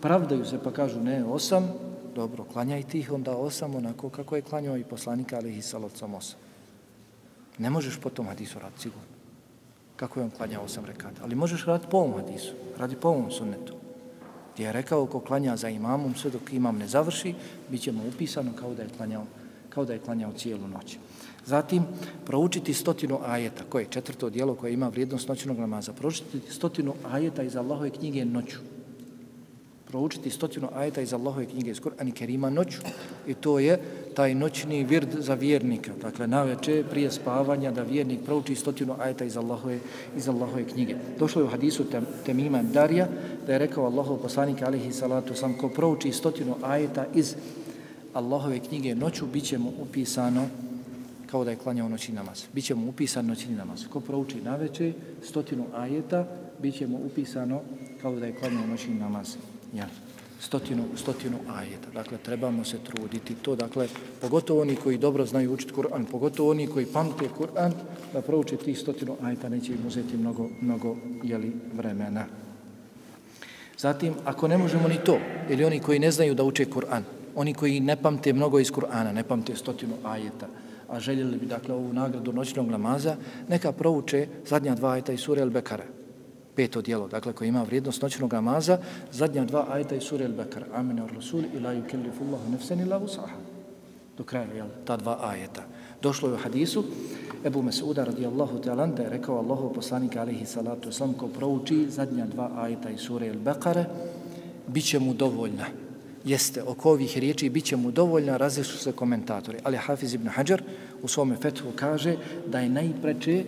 A: pravdaju se pa kažu ne osam, dobro, klanjaj tih onda osam onako kako je klanjao i poslanika ali i osam. Ne možeš po tom hadisu raditi sigurno. Kako je on klanjao osam rekata. Ali možeš raditi po ovom hadisu, radi po ovom sunnetu. Gdje je rekao ko klanja za imamom sve dok imam ne završi, bit će mu upisano kao da je klanjao, kao da je klanjao cijelu noć. Zatim, proučiti stotinu ajeta, koje je četvrto dijelo koje ima vrijednost noćnog namaza. Proučiti stotinu ajeta iz Allahove knjige noću proučiti stotinu ajeta iz Allahove knjige iz Kur'ana Kerima noću i to je taj noćni vird za vjernika. Dakle, na večer prije spavanja da vjernik prouči stotinu ajeta iz Allahove, iz Allahove knjige. Došlo je u hadisu tem, Temima Darija da je rekao Allahov poslanik alihi salatu sam ko prouči stotinu ajeta iz Allahove knjige noću bit će mu upisano kao da je klanjao noćni namaz. Biće mu upisan noćni namaz. Ko prouči na veče stotinu ajeta, bit će mu upisano kao da je klanjao noćni namaz ja, stotinu, stotinu ajeta. Dakle, trebamo se truditi to. Dakle, pogotovo oni koji dobro znaju učiti Kur'an, pogotovo oni koji pamte Kur'an, da prouče tih stotinu ajeta, neće im uzeti mnogo, mnogo jeli, vremena. Zatim, ako ne možemo ni to, ili oni koji ne znaju da uče Kur'an, oni koji ne pamte mnogo iz Kur'ana, ne pamte stotinu ajeta, a željeli bi dakle ovu nagradu noćnog namaza, neka prouče zadnja dva ajeta iz sure El-Bekara peto dijelo, dakle koje ima vrijednost noćnog namaza, zadnja dva ajeta iz sure El-Bekara. Amen ar Rasul i la yukellifu Allahu nafsan illa. Do kraja jel, ta dva ajeta. Došlo je u hadisu Ebu Mesuda radijallahu ta'ala da je rekao Allahu poslanik alaihi salatu sam ko prouči zadnja dva ajeta iz sure El-Bekare, bit će mu dovoljna. Jeste, oko ovih riječi bit će mu dovoljna, različu se komentatori. Ali Hafiz ibn Hajar u svome fethu kaže da je najpreče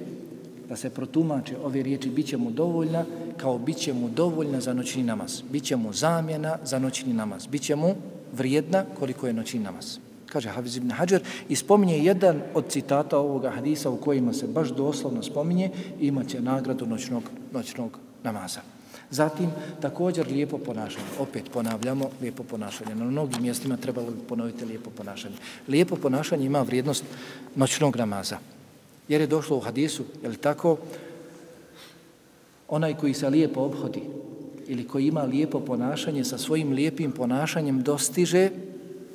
A: da se protumače ove riječi, bit će mu dovoljna kao bit će mu dovoljna za noćni namaz. Bit će mu zamjena za noćni namaz. Bit će mu vrijedna koliko je noćni namaz. Kaže Hafiz ibn Hajar i spominje jedan od citata ovoga hadisa u kojima se baš doslovno spominje imaće nagradu noćnog, noćnog namaza. Zatim, također lijepo ponašanje. Opet ponavljamo lijepo ponašanje. Na mnogim mjestima trebalo bi ponoviti lijepo ponašanje. Lijepo ponašanje ima vrijednost noćnog namaza. Jer je došlo u hadisu, je li tako, onaj koji se lijepo obhodi ili koji ima lijepo ponašanje sa svojim lijepim ponašanjem dostiže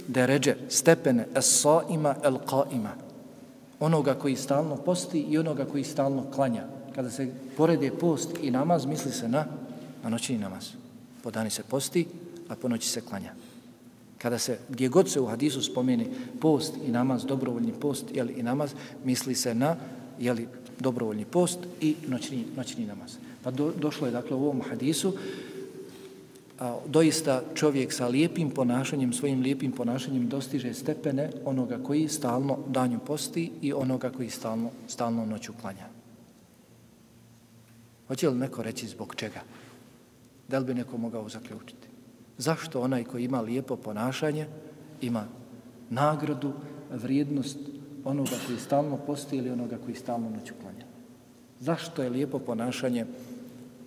A: deređe, stepene, es-saima, el-qaima. Onoga koji stalno posti i onoga koji stalno klanja. Kada se porede post i namaz, misli se na, na noćni namaz. Po dani se posti, a po noći se klanja. Kada se, gdje god se u hadisu spomeni post i namaz, dobrovoljni post jeli, i namaz, misli se na jeli, dobrovoljni post i noćni, noćni namaz. Pa do, došlo je dakle u ovom hadisu a, doista čovjek sa lijepim ponašanjem, svojim lijepim ponašanjem dostiže stepene onoga koji stalno danju posti i onoga koji stalno, stalno noću klanja. Hoće li neko reći zbog čega? Da li bi neko mogao zaključiti? Zašto onaj koji ima lijepo ponašanje ima nagradu, vrijednost onoga koji stalno posti ili onoga koji stalno noću klanja? Zašto je lijepo ponašanje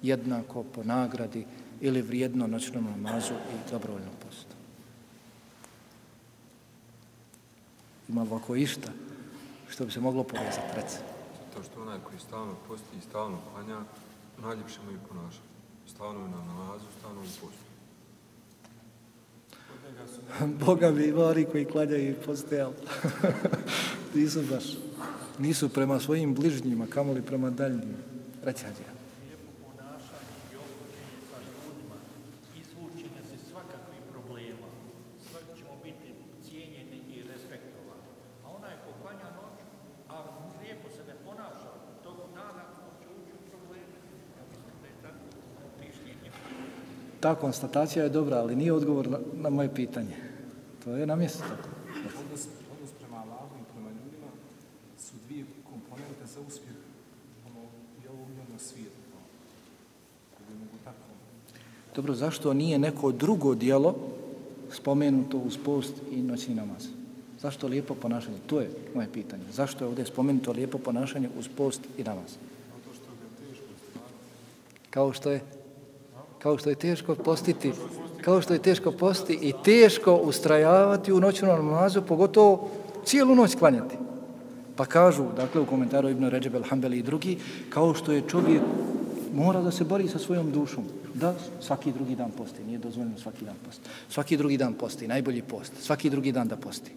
A: jednako po nagradi ili vrijedno noćnom namazu i dobrovoljnom postu? Ima ovako išta što bi se moglo povezati, recimo?
B: To što onaj koji stalno posti i stalno klanja, najljepše mu je ponašanje. Stalno je na namazu, stalno u postu.
A: Boga mi oni koji klanjaju i poste, ali nisu baš. Nisu prema svojim bližnjima, kamoli prema daljnjima. Reći hađe.
C: A onaj ko klanja noć, a lijepo se ne ponaša, to
A: ta konstatacija je dobra, ali nije odgovor na, na moje pitanje. To je na mjestu tako.
C: Odnos, odnos prema Allahu i prema ljudima su dvije komponente za uspjeh ono, i ovog svijetu. Ono, mogu tako.
A: Dobro, zašto nije neko drugo dijelo spomenuto uz post i noćni namaz? Zašto lijepo ponašanje? To je moje pitanje. Zašto je ovdje spomenuto lijepo ponašanje uz post i namaz?
C: Zato što je teško stvarno.
A: Kao što je kao što je teško postiti, kao što je teško posti i teško ustrajavati u noćnom namazu, pogotovo cijelu noć klanjati. Pa kažu, dakle, u komentaru Ibn Ređeb el-Hambeli i drugi, kao što je čovjek mora da se bori sa svojom dušom, da svaki drugi dan posti, nije dozvoljeno svaki dan posti. Svaki drugi dan posti, najbolji post, svaki drugi dan da posti.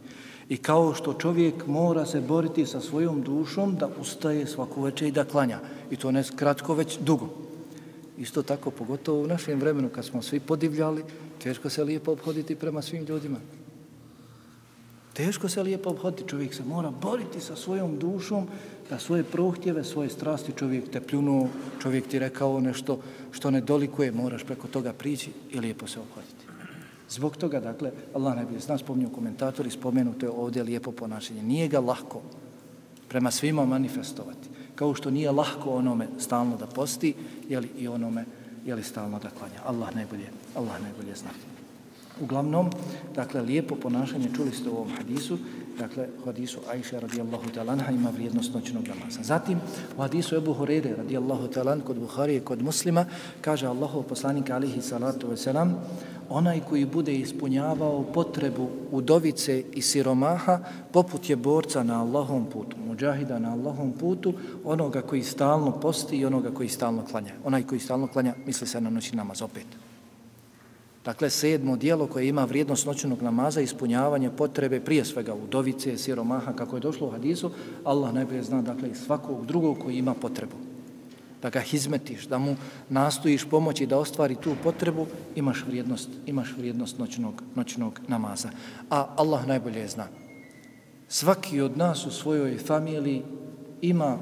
A: I kao što čovjek mora se boriti sa svojom dušom da ustaje svaku večer i da klanja. I to ne kratko, već dugo. Isto tako, pogotovo u našem vremenu, kad smo svi podivljali, teško se lijepo obhoditi prema svim ljudima. Teško se lijepo obhoditi, čovjek se mora boriti sa svojom dušom, da svoje prohtjeve, svoje strasti, čovjek te pljunuo, čovjek ti rekao nešto što ne dolikuje, moraš preko toga prići i lijepo se obhoditi. Zbog toga, dakle, Allah najbolje zna, spomnio komentatori, spomenuto je ovdje lijepo ponašanje. Nije ga lahko prema svima manifestovati kao što nije lahko onome stalno da posti, jeli i onome jeli stalno da klanja. Allah najbolje, Allah najbolje zna. Uglavnom, dakle, lijepo ponašanje, čuli ste u ovom hadisu, dakle, u hadisu Aisha radijallahu talanha ima vrijednost noćnog namaza. Zatim, u hadisu Ebu Horeire radijallahu talan kod Buharije, kod muslima, kaže Allahov poslanik alihi salatu wasalam, onaj koji bude ispunjavao potrebu udovice i siromaha, poput je borca na Allahom putu, muđahida na Allahom putu, onoga koji stalno posti i onoga koji stalno klanja. Onaj koji stalno klanja, misli se na noći namaz opet. Dakle, sedmo dijelo koje ima vrijednost noćnog namaza, ispunjavanje potrebe prije svega udovice, siromaha, kako je došlo u hadisu, Allah najbolje zna, dakle, svakog drugog koji ima potrebu da ga hizmetiš, da mu nastojiš pomoći da ostvari tu potrebu, imaš vrijednost, imaš vrijednost noćnog, noćnog namaza. A Allah najbolje zna. Svaki od nas u svojoj familiji ima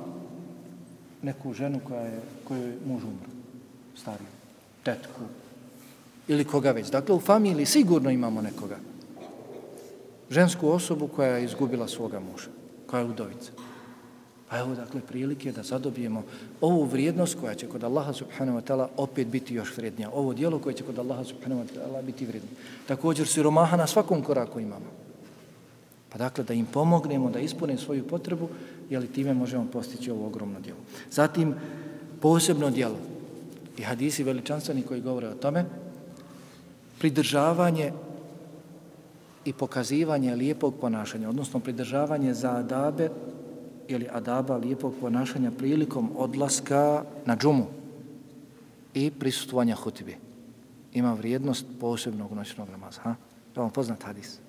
A: neku ženu koja je, kojoj muž umro, stariju, tetku ili koga već. Dakle, u familiji sigurno imamo nekoga. Žensku osobu koja je izgubila svoga muža, koja je udovica. Pa evo dakle prilike da zadobijemo ovu vrijednost koja će kod Allaha subhanahu wa ta'ala opet biti još vrijednija. Ovo dijelo koje će kod Allaha subhanahu wa ta'ala biti vrijednije. Također siromaha na svakom koraku imamo. Pa dakle da im pomognemo da ispune svoju potrebu, jeli time možemo postići ovo ogromno dijelo. Zatim posebno dijelo i hadisi veličanstveni koji govore o tome, pridržavanje i pokazivanje lijepog ponašanja, odnosno pridržavanje za adabe ili adaba lijepog ponašanja prilikom odlaska na džumu i prisutovanja hutbi. Ima vrijednost posebnog noćnog namaza. Ha? To vam poznat hadis.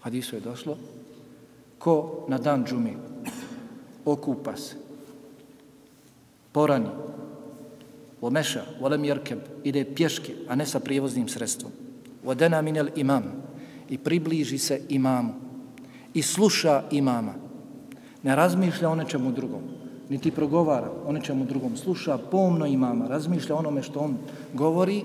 A: Hadisu je došlo. Ko na dan džumi okupa se, porani, omeša, volem jerkeb, ide pješke, a ne sa prijevoznim sredstvom. Vodena minel imam i približi se imamu i sluša imama ne razmišlja o nečemu drugom, niti progovara o nečemu drugom, sluša pomno imama, razmišlja onome što on govori,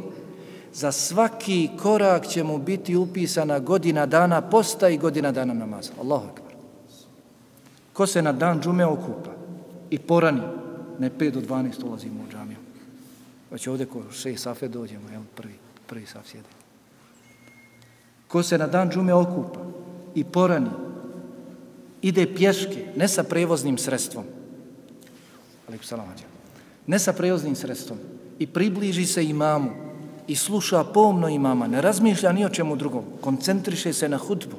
A: za svaki korak će mu biti upisana godina dana posta i godina dana namaza. Allahu akbar. Ko se na dan džume okupa i porani, ne 5 do 12 ulazi mu džamiju. Već ovdje ko šest safe dođemo, jel, prvi, prvi saf sjede. Ko se na dan džume okupa i porani, ide pješke, ne sa prevoznim sredstvom. Ne sa prevoznim sredstvom. I približi se imamu i sluša pomno imama, ne razmišlja ni o čemu drugom, koncentriše se na hudbu.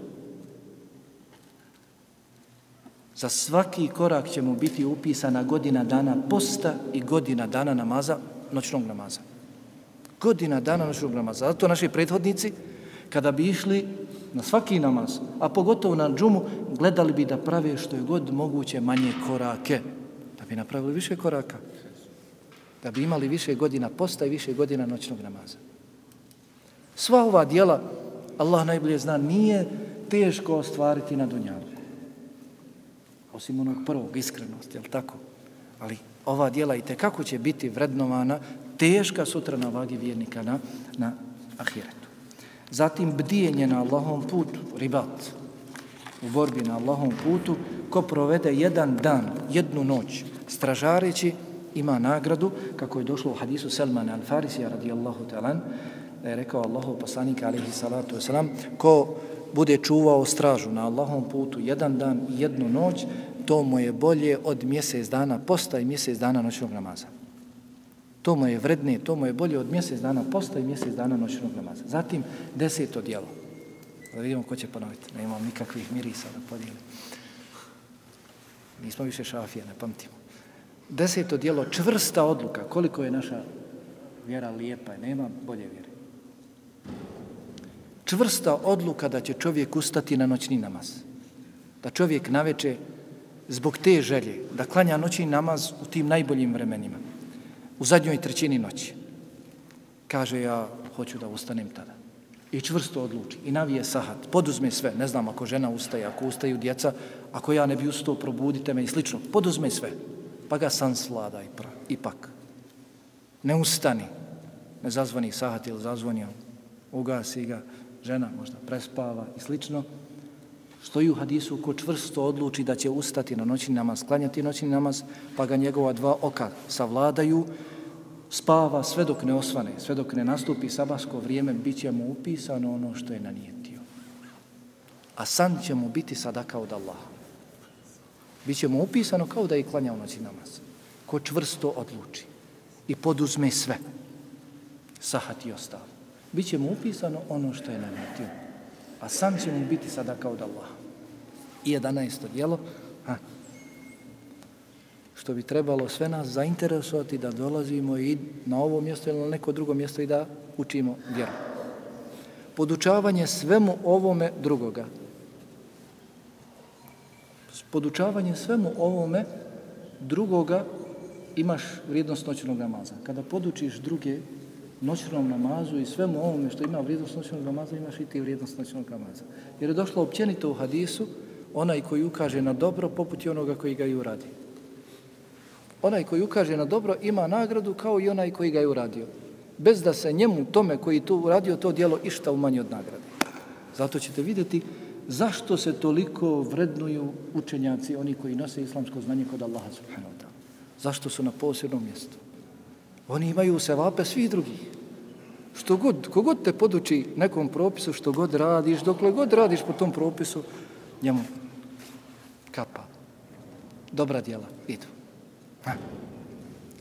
A: Za svaki korak će mu biti upisana godina dana posta i godina dana namaza, noćnog namaza. Godina dana noćnog namaza. Zato naši prethodnici, kada bi išli na svaki namaz, a pogotovo na džumu, gledali bi da prave što je god moguće manje korake. Da bi napravili više koraka. Da bi imali više godina posta i više godina noćnog namaza. Sva ova dijela, Allah najbolje zna, nije teško ostvariti na dunjalu. Osim onog prvog, iskrenosti, je tako? Ali ova dijela i kako će biti vrednovana teška sutra na vagi vjernika na, na ahiretu. Zatim bdijenje na Allahom putu, ribat, u borbi na Allahom putu, ko provede jedan dan, jednu noć, stražareći, ima nagradu, kako je došlo u hadisu Selmana al-Farisija radijallahu talan, da je rekao Allahu poslanika alaihi salatu wasalam, ko bude čuvao stražu na Allahom putu jedan dan i jednu noć, to mu je bolje od mjesec dana posta i mjesec dana noćnog namaza. To mu je vrednije, to mu je bolje od mjesec dana posta i mjesec dana noćnog namaza. Zatim, deseto dijelo. Da vidimo ko će ponoviti. Ne imam nikakvih mirisa da podijelim. Nismo više šafije, ne pamtimo. Deseto dijelo, čvrsta odluka. Koliko je naša vjera lijepa, nema bolje vjere. Čvrsta odluka da će čovjek ustati na noćni namaz. Da čovjek naveče zbog te želje da klanja noćni namaz u tim najboljim vremenima. U zadnjoj trećini noći. Kaže ja hoću da ustanem tada. I čvrsto odluči. I navije sahat. Poduzme sve. Ne znam ako žena ustaje, ako ustaju djeca, ako ja ne bi ustao, probudite me i slično. Poduzme sve. Pa ga san slada i pra. Ipak. Ne ustani. Ne zazvoni sahat ili zazvonio. Ugasi ga. Žena možda prespava i slično. Stoji u hadisu ko čvrsto odluči da će ustati na noćni namaz, klanjati noćni namaz, pa ga njegova dva oka savladaju, spava sve dok ne osvane, sve dok ne nastupi sabasko vrijeme, bit će mu upisano ono što je nanijetio. A san će mu biti sadaka od Allaha. Biće mu upisano kao da je klanjao noći namaz. Ko čvrsto odluči i poduzme sve, sahat i ostalo. Biće mu upisano ono što je nanijetio. A sam će mu biti sadaka od Allaha. I jedanaesto dijelo, ha, što bi trebalo sve nas zainteresovati da dolazimo i na ovo mjesto ili na neko drugo mjesto i da učimo vjeru. Podučavanje svemu ovome drugoga. Podučavanje svemu ovome drugoga imaš vrijednost noćnog namaza. Kada podučiš druge noćnom namazu i svemu ovome što ima vrijednost noćnog namaza, imaš i ti vrijednost noćnog namaza. Jer je došlo općenito u hadisu, onaj koji ukaže na dobro, poput i onoga koji ga i uradi. Onaj koji ukaže na dobro ima nagradu kao i onaj koji ga je uradio. Bez da se njemu, tome koji to uradio, to dijelo išta umanji od nagrade. Zato ćete vidjeti zašto se toliko vrednuju učenjaci, oni koji nose islamsko znanje kod Allaha subhanahu wa ta'ala. Zašto su na posebnom mjestu? Oni imaju se vape svih drugih. Što god, kogod te poduči nekom propisu, što god radiš, dokle god radiš po tom propisu, njemu kapa. Dobra djela, idu. Ha.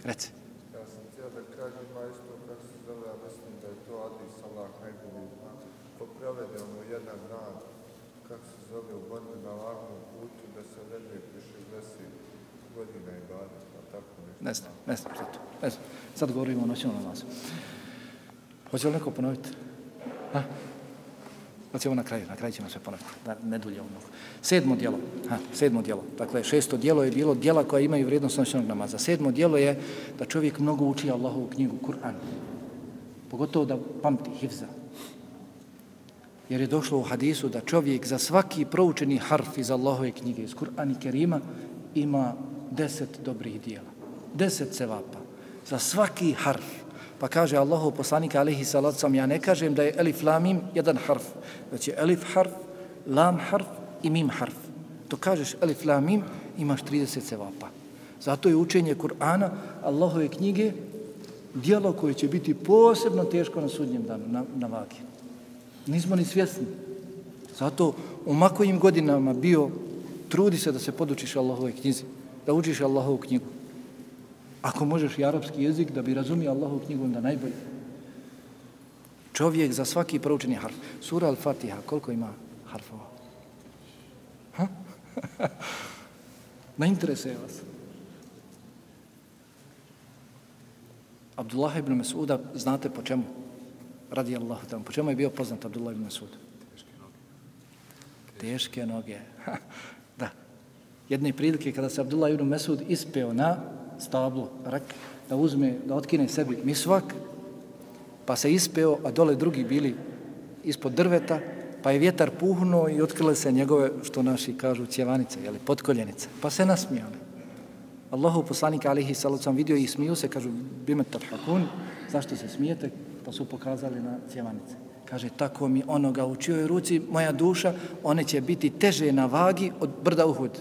A: Reci.
D: Ja sam htio da kažem, ima isto kako se zove, ja mislim da je to Adis Allah najbolji zna. Ko provede ono jedan rad, kako se zove, u borbi na lagnom putu, da se vede pri 60 godina i badet, pa tako nešto.
A: Ne znam, ne znam što to. Ne znam. Sad govorimo o noćnom namazu. Hoće li neko ponoviti? Ha? Znači, pa ćemo na kraju, na kraju ćemo sve ponoviti, da ne dulje ovo mnogo. Sedmo dijelo, ha, sedmo dijelo. Dakle, šesto dijelo je bilo dijela koja imaju vrijednost noćnog namaza. Sedmo dijelo je da čovjek mnogo uči Allahovu knjigu, Kur'an. Pogotovo da pamti hivza. Jer je došlo u hadisu da čovjek za svaki proučeni harf iz Allahove knjige, iz Kur'ana i Kerima, ima deset dobrih dijela. Deset cevapa. Za svaki harf. Pa kaže Allahu poslanik alaihi salacom, ja ne kažem da je elif lamim jedan harf, već je elif harf, lam harf i mim harf. To kažeš elif lamim, imaš 30 sevapa. Zato je učenje Kur'ana, Allahove knjige, dijelo koje će biti posebno teško na sudnjem danu, na, na vagi. Nismo ni svjesni. Zato u makojim godinama bio, trudi se da se podučiš Allahove knjizi, da učiš Allahovu knjigu. Ako možeš i arapski jezik da bi razumio Allahu knjigu, onda najbolje. Čovjek za svaki proučeni harf. Sura Al-Fatiha, koliko ima harfova? Ha? Na interese vas. Abdullah ibn Masuda, znate po čemu? Radi Allah tamo. Po čemu je bio poznat Abdullah ibn Masud?
B: Teške noge.
A: Teške noge. Jedne prilike kada se Abdullah ibn Masud ispeo na stablo, rak, da uzme, da otkine sebi misvak, pa se ispeo, a dole drugi bili ispod drveta, pa je vjetar puhnuo i otkrile se njegove, što naši kažu, cjevanice, jeli, potkoljenice. Pa se nasmijali. Allahu poslanik alihi salacom vidio i smiju se, kažu, bimet tabhakun, Zašto se smijete? Pa su pokazali na cjevanice. Kaže, tako mi onoga u čijoj ruci, moja duša, one će biti teže na vagi od brda Uhud.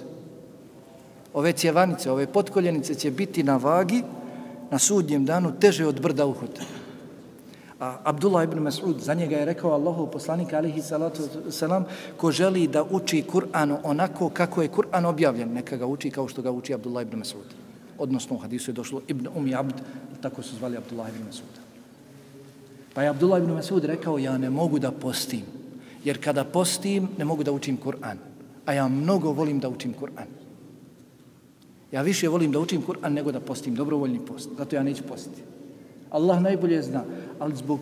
A: Ove cjevanice, ove potkoljenice će biti na vagi na sudnjem danu teže od brda Uhud. A Abdullah ibn Mas'ud, za njega je rekao Allahu poslanik alihi salatu salam, ko želi da uči Kur'an onako kako je Kur'an objavljen, neka ga uči kao što ga uči Abdullah ibn Mas'ud. Odnosno u hadisu je došlo Ibn Umi Abd, tako su zvali Abdullah ibn Mas'ud. Pa je Abdullah ibn Mas'ud rekao, ja ne mogu da postim, jer kada postim ne mogu da učim Kur'an, a ja mnogo volim da učim Kur'an. Ja više volim da učim Kur'an nego da postim dobrovoljni post, zato ja neću postiti. Allah najbolje zna, ali zbog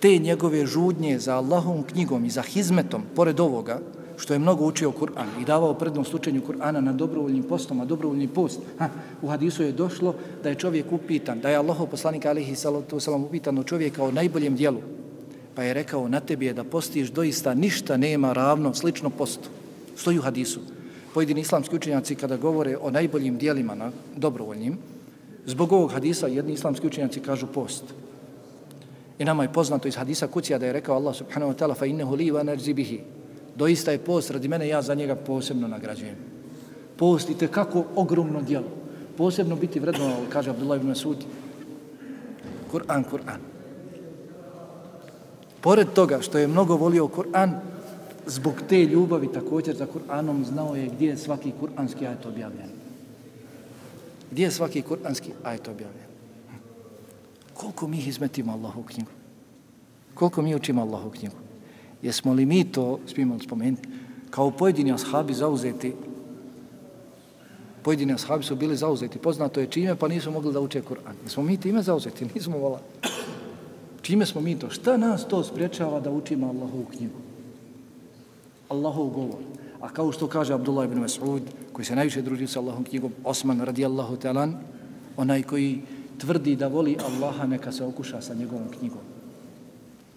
A: te njegove žudnje za Allahovom knjigom i za hizmetom, pored ovoga, što je mnogo učio Kur'an i davao prednost učenju Kur'ana na dobrovoljnim postom, a dobrovoljni post, ha, u hadisu je došlo da je čovjek upitan, da je Allahov poslanik alihi salatu salam upitan od čovjeka o najboljem dijelu, pa je rekao na tebi je da postiš doista ništa nema ravno slično postu. Stoji u hadisu. Pojedini islamski učenjaci kada govore o najboljim dijelima na dobrovoljnim, Zbog ovog hadisa jedni islamski učenjaci kažu post. I nama je poznato iz hadisa kucija da je rekao Allah subhanahu wa ta'ala fa innehu li wa nerzi bihi. Doista je post radi mene, ja za njega posebno nagrađujem. Post i kako ogromno djelo. Posebno biti vredno, kaže Abdullah ibn Masud. Kur'an, Kur'an. Pored toga što je mnogo volio Kur'an, zbog te ljubavi također za Kur'anom znao je gdje je svaki kur'anski ajet objavljen. Gdje je svaki kuranski ajet objavljen? Koliko mi izmetimo Allahu knjigu? Koliko mi učimo Allahu knjigu? Jesmo li mi to, smijemo spomenuti, kao pojedini ashabi zauzeti, pojedini ashabi su bili zauzeti, poznato je čime, pa nisu mogli da uče Kur'an. Jesmo mi time zauzeti? Nismo vola. Čime smo mi to? Šta nas to spriječava da učimo Allahu knjigu? Allahov govor. A kao što kaže Abdullah ibn Mas'ud, koji se najviše druži sa Allahom knjigom, Osman radijallahu talan, onaj koji tvrdi da voli Allaha, neka se okuša sa njegovom knjigom.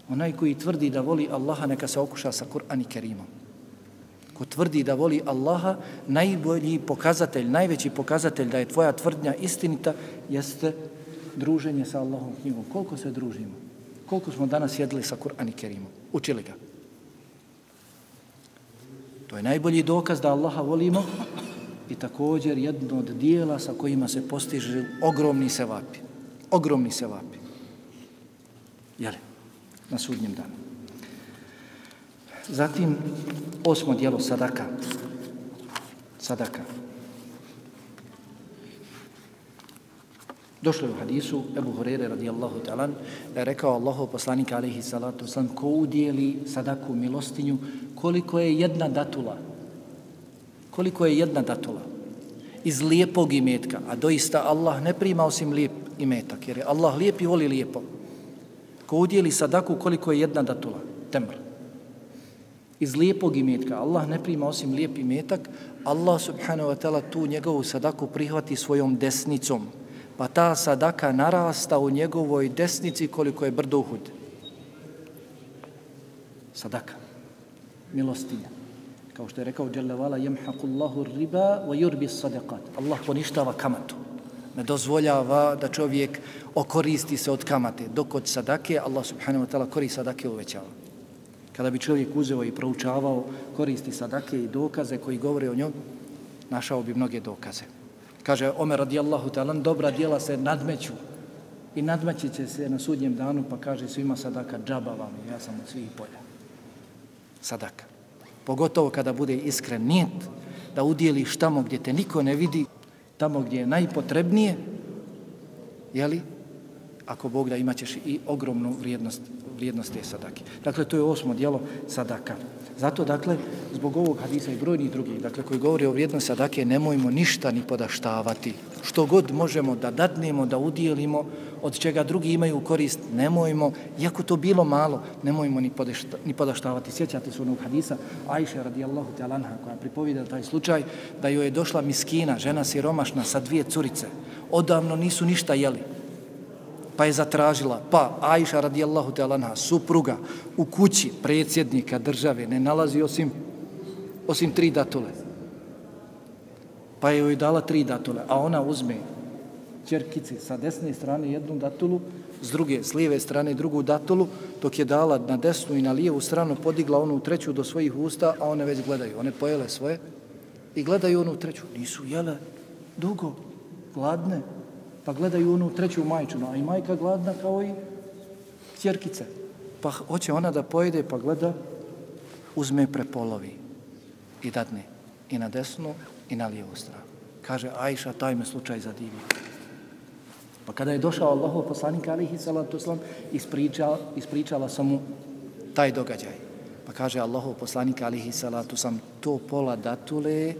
A: Onaj koji tvrdi da voli Allaha, neka se okuša sa Kur'an i Kerimom. Ko tvrdi da voli Allaha, najbolji pokazatelj, najveći pokazatelj da je tvoja tvrdnja istinita, jeste druženje sa Allahom knjigom. Koliko se družimo? Koliko smo danas jedli sa Kur'an i Kerimom? Učili ga. To je najbolji dokaz da Allaha volimo i također jedno od dijela sa kojima se postiže ogromni sevapi. Ogromni sevapi. Jeli? Na sudnjem danu. Zatim, osmo dijelo sadaka. Sadaka. Došlo je u hadisu Ebu Hurere radijallahu ta'ala da je rekao Allahu poslanika alaihi salatu sam ko udijeli sadaku milostinju koliko je jedna datula? Koliko je jedna datula? Iz lijepog imetka. A doista Allah ne prima osim lijep imetak jer je Allah lijep i voli lijepo. Ko udijeli sadaku koliko je jedna datula? Temr. Iz lijepog imetka. Allah ne prima osim lijep imetak. Allah subhanahu wa ta'ala tu njegovu sadaku prihvati svojom desnicom pa ta sadaka narasta u njegovoj desnici koliko je brdo uhud. Sadaka. Milostinja. Kao što je rekao Đelevala, jemhaku Allahu riba wa yurbi sadakat. Allah poništava kamatu. Ne dozvoljava da čovjek okoristi se od kamate. Dok od sadake, Allah subhanahu wa ta'ala koristi sadake uvećava. Kada bi čovjek uzeo i proučavao koristi sadake i dokaze koji govore o njom, našao bi mnoge dokaze. Kaže Omer radijallahu ta'ala, dobra dijela se nadmeću i nadmeći će se na sudnjem danu, pa kaže svima sadaka, džaba vam, ja sam od svih polja. Sadaka. Pogotovo kada bude iskren nijet, da udjeliš tamo gdje te niko ne vidi, tamo gdje je najpotrebnije, jeli, ako Bog da imaćeš i ogromnu vrijednost, vrijednost te sadake. Dakle, to je osmo dijelo sadaka. Zato, dakle, zbog ovog hadisa i brojnih drugih, dakle, koji govori o vrijednosti sadake, nemojmo ništa ni podaštavati. Što god možemo da dadnemo, da udijelimo, od čega drugi imaju korist, nemojmo, iako to bilo malo, nemojmo ni, podešta, ni podaštavati. Sjećate se onog hadisa, Ajše radijallahu talanha, koja pripovida taj slučaj, da joj je došla miskina, žena siromašna sa dvije curice. Odavno nisu ništa jeli pa je zatražila, pa Ajša radijallahu ta'ala supruga u kući predsjednika države ne nalazi osim, osim tri datule. Pa je joj dala tri datule, a ona uzme čerkici sa desne strane jednu datulu, s druge, s lijeve strane drugu datulu, dok je dala na desnu i na lijevu stranu, podigla onu treću do svojih usta, a one već gledaju. One pojele svoje i gledaju onu treću. Nisu jele dugo, gladne, pa gledaju onu treću majčinu, a i majka gladna kao i cjerkice. Pa hoće ona da pojede, pa gleda, uzme prepolovi i dadne i na desnu i na lijevu stranu. Kaže, Ajša, taj me slučaj zadivio. Pa kada je došao Allahov poslanik alihi salatu islam, ispričala, ispričala sam mu taj događaj. Pa kaže Allahov poslanik alihi salatu sam, to pola datule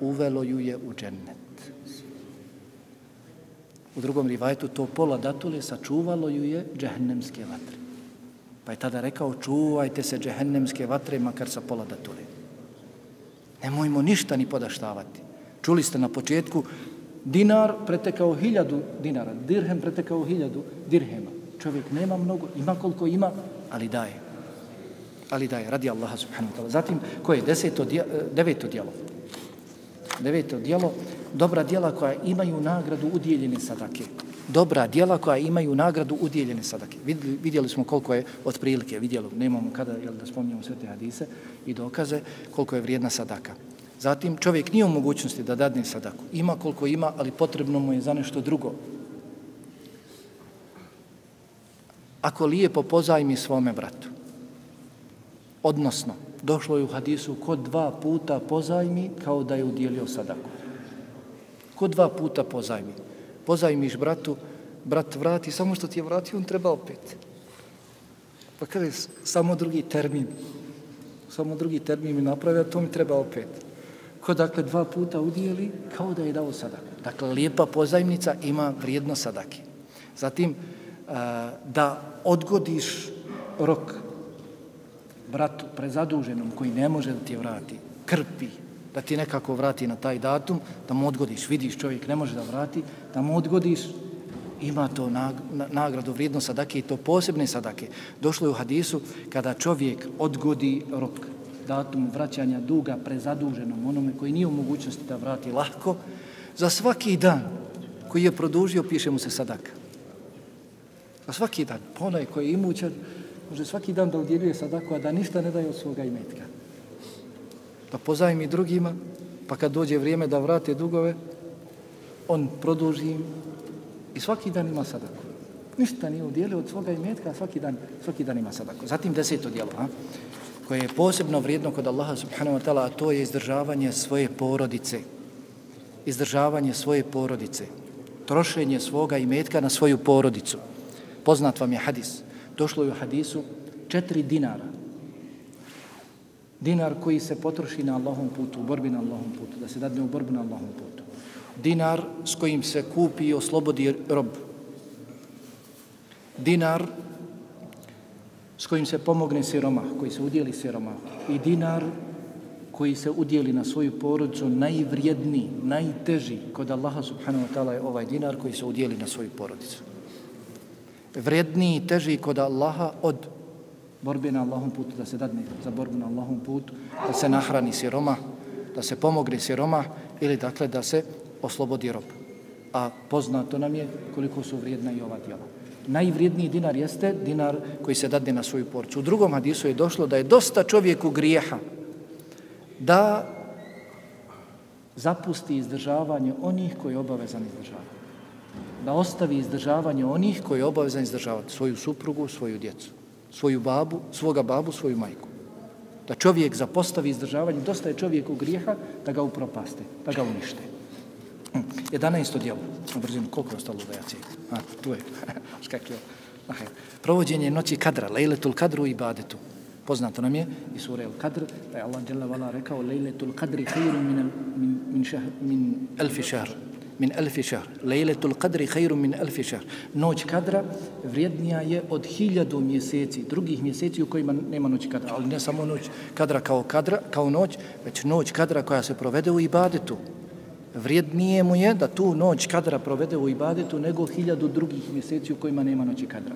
A: uvelo ju je u džennet. U drugom rivajtu to pola datule sačuvalo ju je džehennemske vatre. Pa je tada rekao, čuvajte se džehennemske vatre makar sa pola datule. Nemojmo ništa ni podaštavati. Čuli ste na početku, dinar pretekao hiljadu dinara, dirhem pretekao hiljadu dirhema. Čovjek nema mnogo, ima koliko ima, ali daje. Ali daje, radi Allaha subhanahu wa ta'ala. Zatim, koje je deseto, deveto dijelo? Deveto dijelo, dobra dijela koja imaju nagradu udjeljene sadake. Dobra dijela koja imaju nagradu udjeljene sadake. Vidjeli, vidjeli smo koliko je otprilike, vidjeli, nemamo kada jel, da spomnimo sve te hadise i dokaze koliko je vrijedna sadaka. Zatim, čovjek nije u mogućnosti da dadne sadaku. Ima koliko ima, ali potrebno mu je za nešto drugo. Ako lijepo pozajmi svome bratu, odnosno, došlo je u hadisu, ko dva puta pozajmi, kao da je udjelio sadaku. Ko dva puta pozajmi. Pozajmiš bratu, brat vrati, samo što ti je vratio, on treba opet. Pa kada je samo drugi termin, samo drugi termin mi a to mi treba opet ko dakle dva puta udijeli kao da je dao sadak. Dakle, lijepa pozajmnica ima vrijedno sadake. Zatim, e, da odgodiš rok bratu prezaduženom koji ne može da ti vrati, krpi, da ti nekako vrati na taj datum, da mu odgodiš, vidiš čovjek ne može da vrati, da mu odgodiš, ima to nagradu vrijedno sadake i to posebne sadake. Došlo je u hadisu kada čovjek odgodi rok datum vraćanja duga prezaduženom onome koji nije u mogućnosti da vrati lahko, za svaki dan koji je produžio, piše mu se sadaka. Za svaki dan. Pa onaj koji je imućan, može svaki dan da udjeljuje sadaku, a da ništa ne daje od svoga imetka pa pozajmi drugima, pa kad dođe vrijeme da vrate dugove, on produži i svaki dan ima sadaku. Ništa nije udjelio od svoga imetka, svaki dan, svaki dan ima sadaku. Zatim deseto djelo, A? koje je posebno vrijedno kod Allaha subhanahu wa ta'ala, a to je izdržavanje svoje porodice. Izdržavanje svoje porodice. Trošenje svoga imetka na svoju porodicu. Poznat vam je hadis. Došlo je u hadisu četiri dinara. Dinar koji se potroši na Allahom putu, u borbi na Allahom putu, da se dadne u borbu na Allahom putu. Dinar s kojim se kupi i oslobodi rob. Dinar s kojim se pomogne siroma, koji se udjeli siroma, i dinar koji se udjeli na svoju porodicu, najvrijedniji, najteži kod Allaha subhanahu wa ta'ala je ovaj dinar koji se udjeli na svoju porodicu. Vrijedniji i teži kod Allaha od borbe na Allahom putu, da se dadne za borbu na Allahom putu, da se nahrani siroma, da se pomogne siroma ili dakle da se oslobodi rob. A poznato nam je koliko su vrijedna i ova djela najvrijedniji dinar jeste dinar koji se dadne na svoju porcu. U drugom hadisu je došlo da je dosta čovjeku grijeha da zapusti izdržavanje onih koji je obavezan izdržavati. Da ostavi izdržavanje onih koji je obavezan izdržavati svoju suprugu, svoju djecu, svoju babu, svoga babu, svoju majku. Da čovjek zapostavi izdržavanje, dosta je čovjeku grijeha da ga upropaste, da ga unište. Hm. 11. djelo, na brzinu, koliko je ostalo da ja cijek? A, tu je. Skakio. Ah, Provođenje noći kadra, lejletul kadru i badetu. Poznato nam je i sura al-Kadr, da je Allah dželle vala rekao lejletul kadri khairu min min min shahr min alf shahr min alf šahr. lejletul kadri hajru min alf šahr. noć kadra vrijednija je od hiljadu mjeseci drugih mjeseci u kojima nema noći kadra ali ne samo noć kadra kao kadra kao noć već noć kadra koja se provede u ibadetu vrijednije mu je da tu noć kadra provede u ibadetu nego hiljadu drugih mjeseci u kojima nema noći kadra.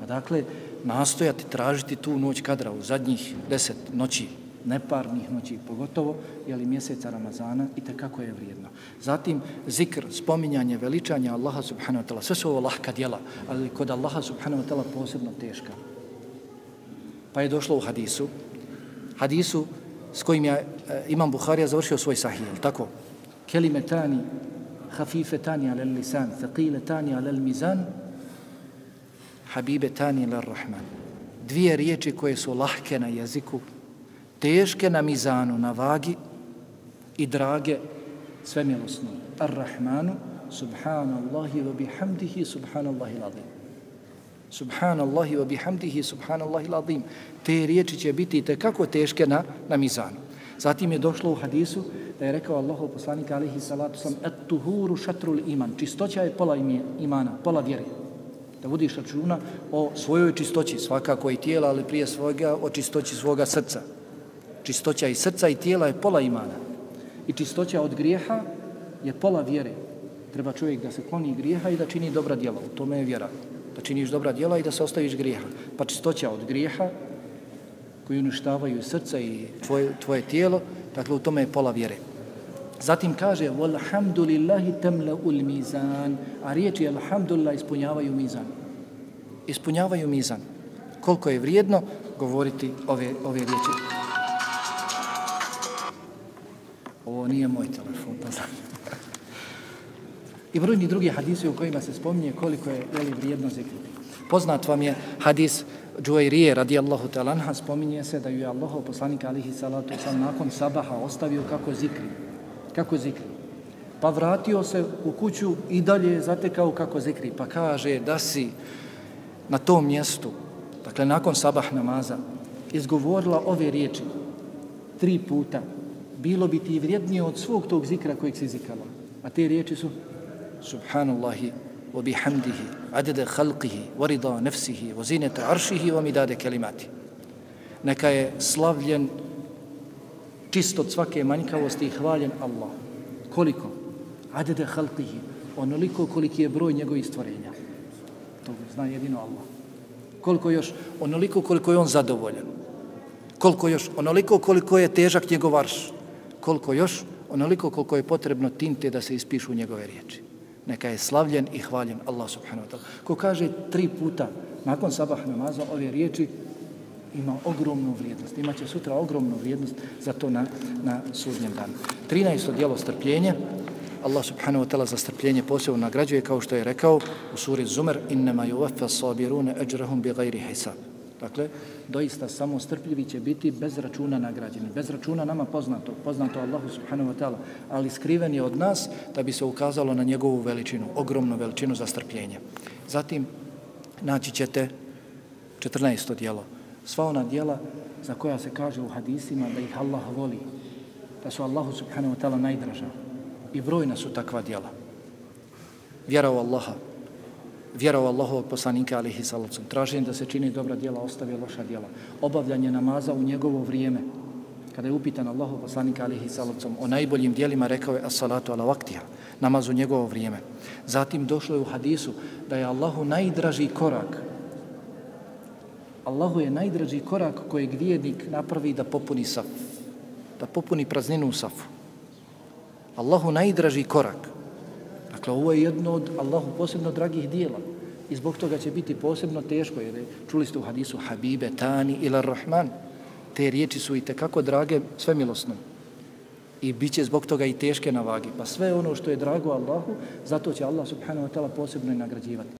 A: Pa dakle, nastojati tražiti tu noć kadra u zadnjih deset noći neparnih noći, pogotovo je li mjeseca Ramazana i kako je vrijedno. Zatim zikr, spominjanje, veličanje Allaha subhanahu wa ta'ala, sve su ovo lahka djela, ali kod Allaha subhanahu wa ta'ala posebno teška. Pa je došlo u hadisu, hadisu s kojim je e, Imam Buharija završio svoj sahih, tako? Kelimetani, hafifetani ala lisan, thaqiletani ala mizan, habibetani ala rahman. Dvije riječi koje su lahke na jeziku, teške na mizanu, na vagi i drage svemilosno. Ar-Rahmanu, subhanallahi wa bihamdihi, subhanallahi l'adim. Subhanallahi wa bihamdihi, subhanallahi l'adim. Te riječi će biti te kako teške na, na mizanu. Zatim je došlo u hadisu da je rekao Allahov poslanik alihi salatu sam et tuhuru šatrul iman. Čistoća je pola imana, pola vjere. Da budiš računa o svojoj čistoći, svakako i tijela, ali prije svoga o čistoći svoga srca. Čistoća i srca i tijela je pola imana. I čistoća od grijeha je pola vjere. Treba čovjek da se kloni grijeha i da čini dobra djela. U tome je vjera. Da činiš dobra djela i da se ostaviš grijeha. Pa čistoća od grijeha koji uništavaju srca i tvoje, tvoje tijelo, dakle u tome je pola vjere. Zatim kaže Walhamdulillahi temla ul mizan a riječi Alhamdulillah ispunjavaju mizan. Ispunjavaju mizan. Koliko je vrijedno govoriti ove, ove riječi. Ovo nije moj telefon, pa znam. I brojni drugi hadisi u kojima se spominje koliko je veli vrijedno zikriti. Poznat vam je hadis Džuajrije radijallahu talanha, spominje se da ju je Allah poslanik alihi salatu sam nakon sabaha ostavio kako zikri. Kako zikri. Pa vratio se u kuću i dalje zatekao kako zikri. Pa kaže da si na tom mjestu, dakle nakon sabah namaza, izgovorila ove riječi tri puta bilo bi ti vrijednije od svog tog zikra kojeg si zikala. A te riječi su Subhanallahi wa bihamdihi adada khalqihi wa rida nafsihi wa zinata arshihi wa midade kelimati. Neka je slavljen čist od svake manjkavosti i hvaljen Allah. Koliko? Adada khalqihi. Onoliko koliki je broj njegovih stvorenja. To zna jedino Allah. Koliko još? Onoliko koliko je on zadovoljan. Koliko još? Onoliko koliko je težak njegov arš koliko još, onoliko koliko je potrebno tinte da se ispišu njegove riječi. Neka je slavljen i hvaljen Allah subhanahu wa ta'ala. Ko kaže tri puta nakon sabah namaza ove riječi, ima ogromnu vrijednost. Imaće sutra ogromnu vrijednost za to na, na sudnjem danu. 13. dijelo strpljenja. Allah subhanahu wa ta'ala za strpljenje posebno nagrađuje kao što je rekao u suri Zumer innama yuwaffa sabiruna ajrahum bighairi hisab. Dakle, doista samo strpljivi će biti bez računa nagrađeni. Bez računa nama poznato, poznato Allahu subhanahu wa ta'ala, ali skriven je od nas da bi se ukazalo na njegovu veličinu, ogromnu veličinu za strpljenje. Zatim, naći ćete 14. dijelo. Sva ona dijela za koja se kaže u hadisima da ih Allah voli, da su Allahu subhanahu wa ta'ala najdraža. I brojna su takva dijela. Vjera u Allaha, vjera u Allahovog poslanika alihi salacom, traženje da se čini dobra djela, ostavi loša djela, obavljanje namaza u njegovo vrijeme, kada je upitan Allahov poslanika alihi salacom o najboljim dijelima, rekao je as-salatu ala vaktija, namaz u njegovo vrijeme. Zatim došlo je u hadisu da je Allahu najdraži korak, Allahu je najdraži korak kojeg vijednik napravi da popuni saf, da popuni prazninu u safu. Allahu najdraži korak, Dakle, ovo je jedno od Allahu posebno dragih dijela. I zbog toga će biti posebno teško, jer čuli ste u hadisu Habibe, Tani ila Rahman. Te riječi su i tekako drage sve milosno. I bit će zbog toga i teške na vagi. Pa sve ono što je drago Allahu, zato će Allah subhanahu wa ta'ala posebno i nagrađivati.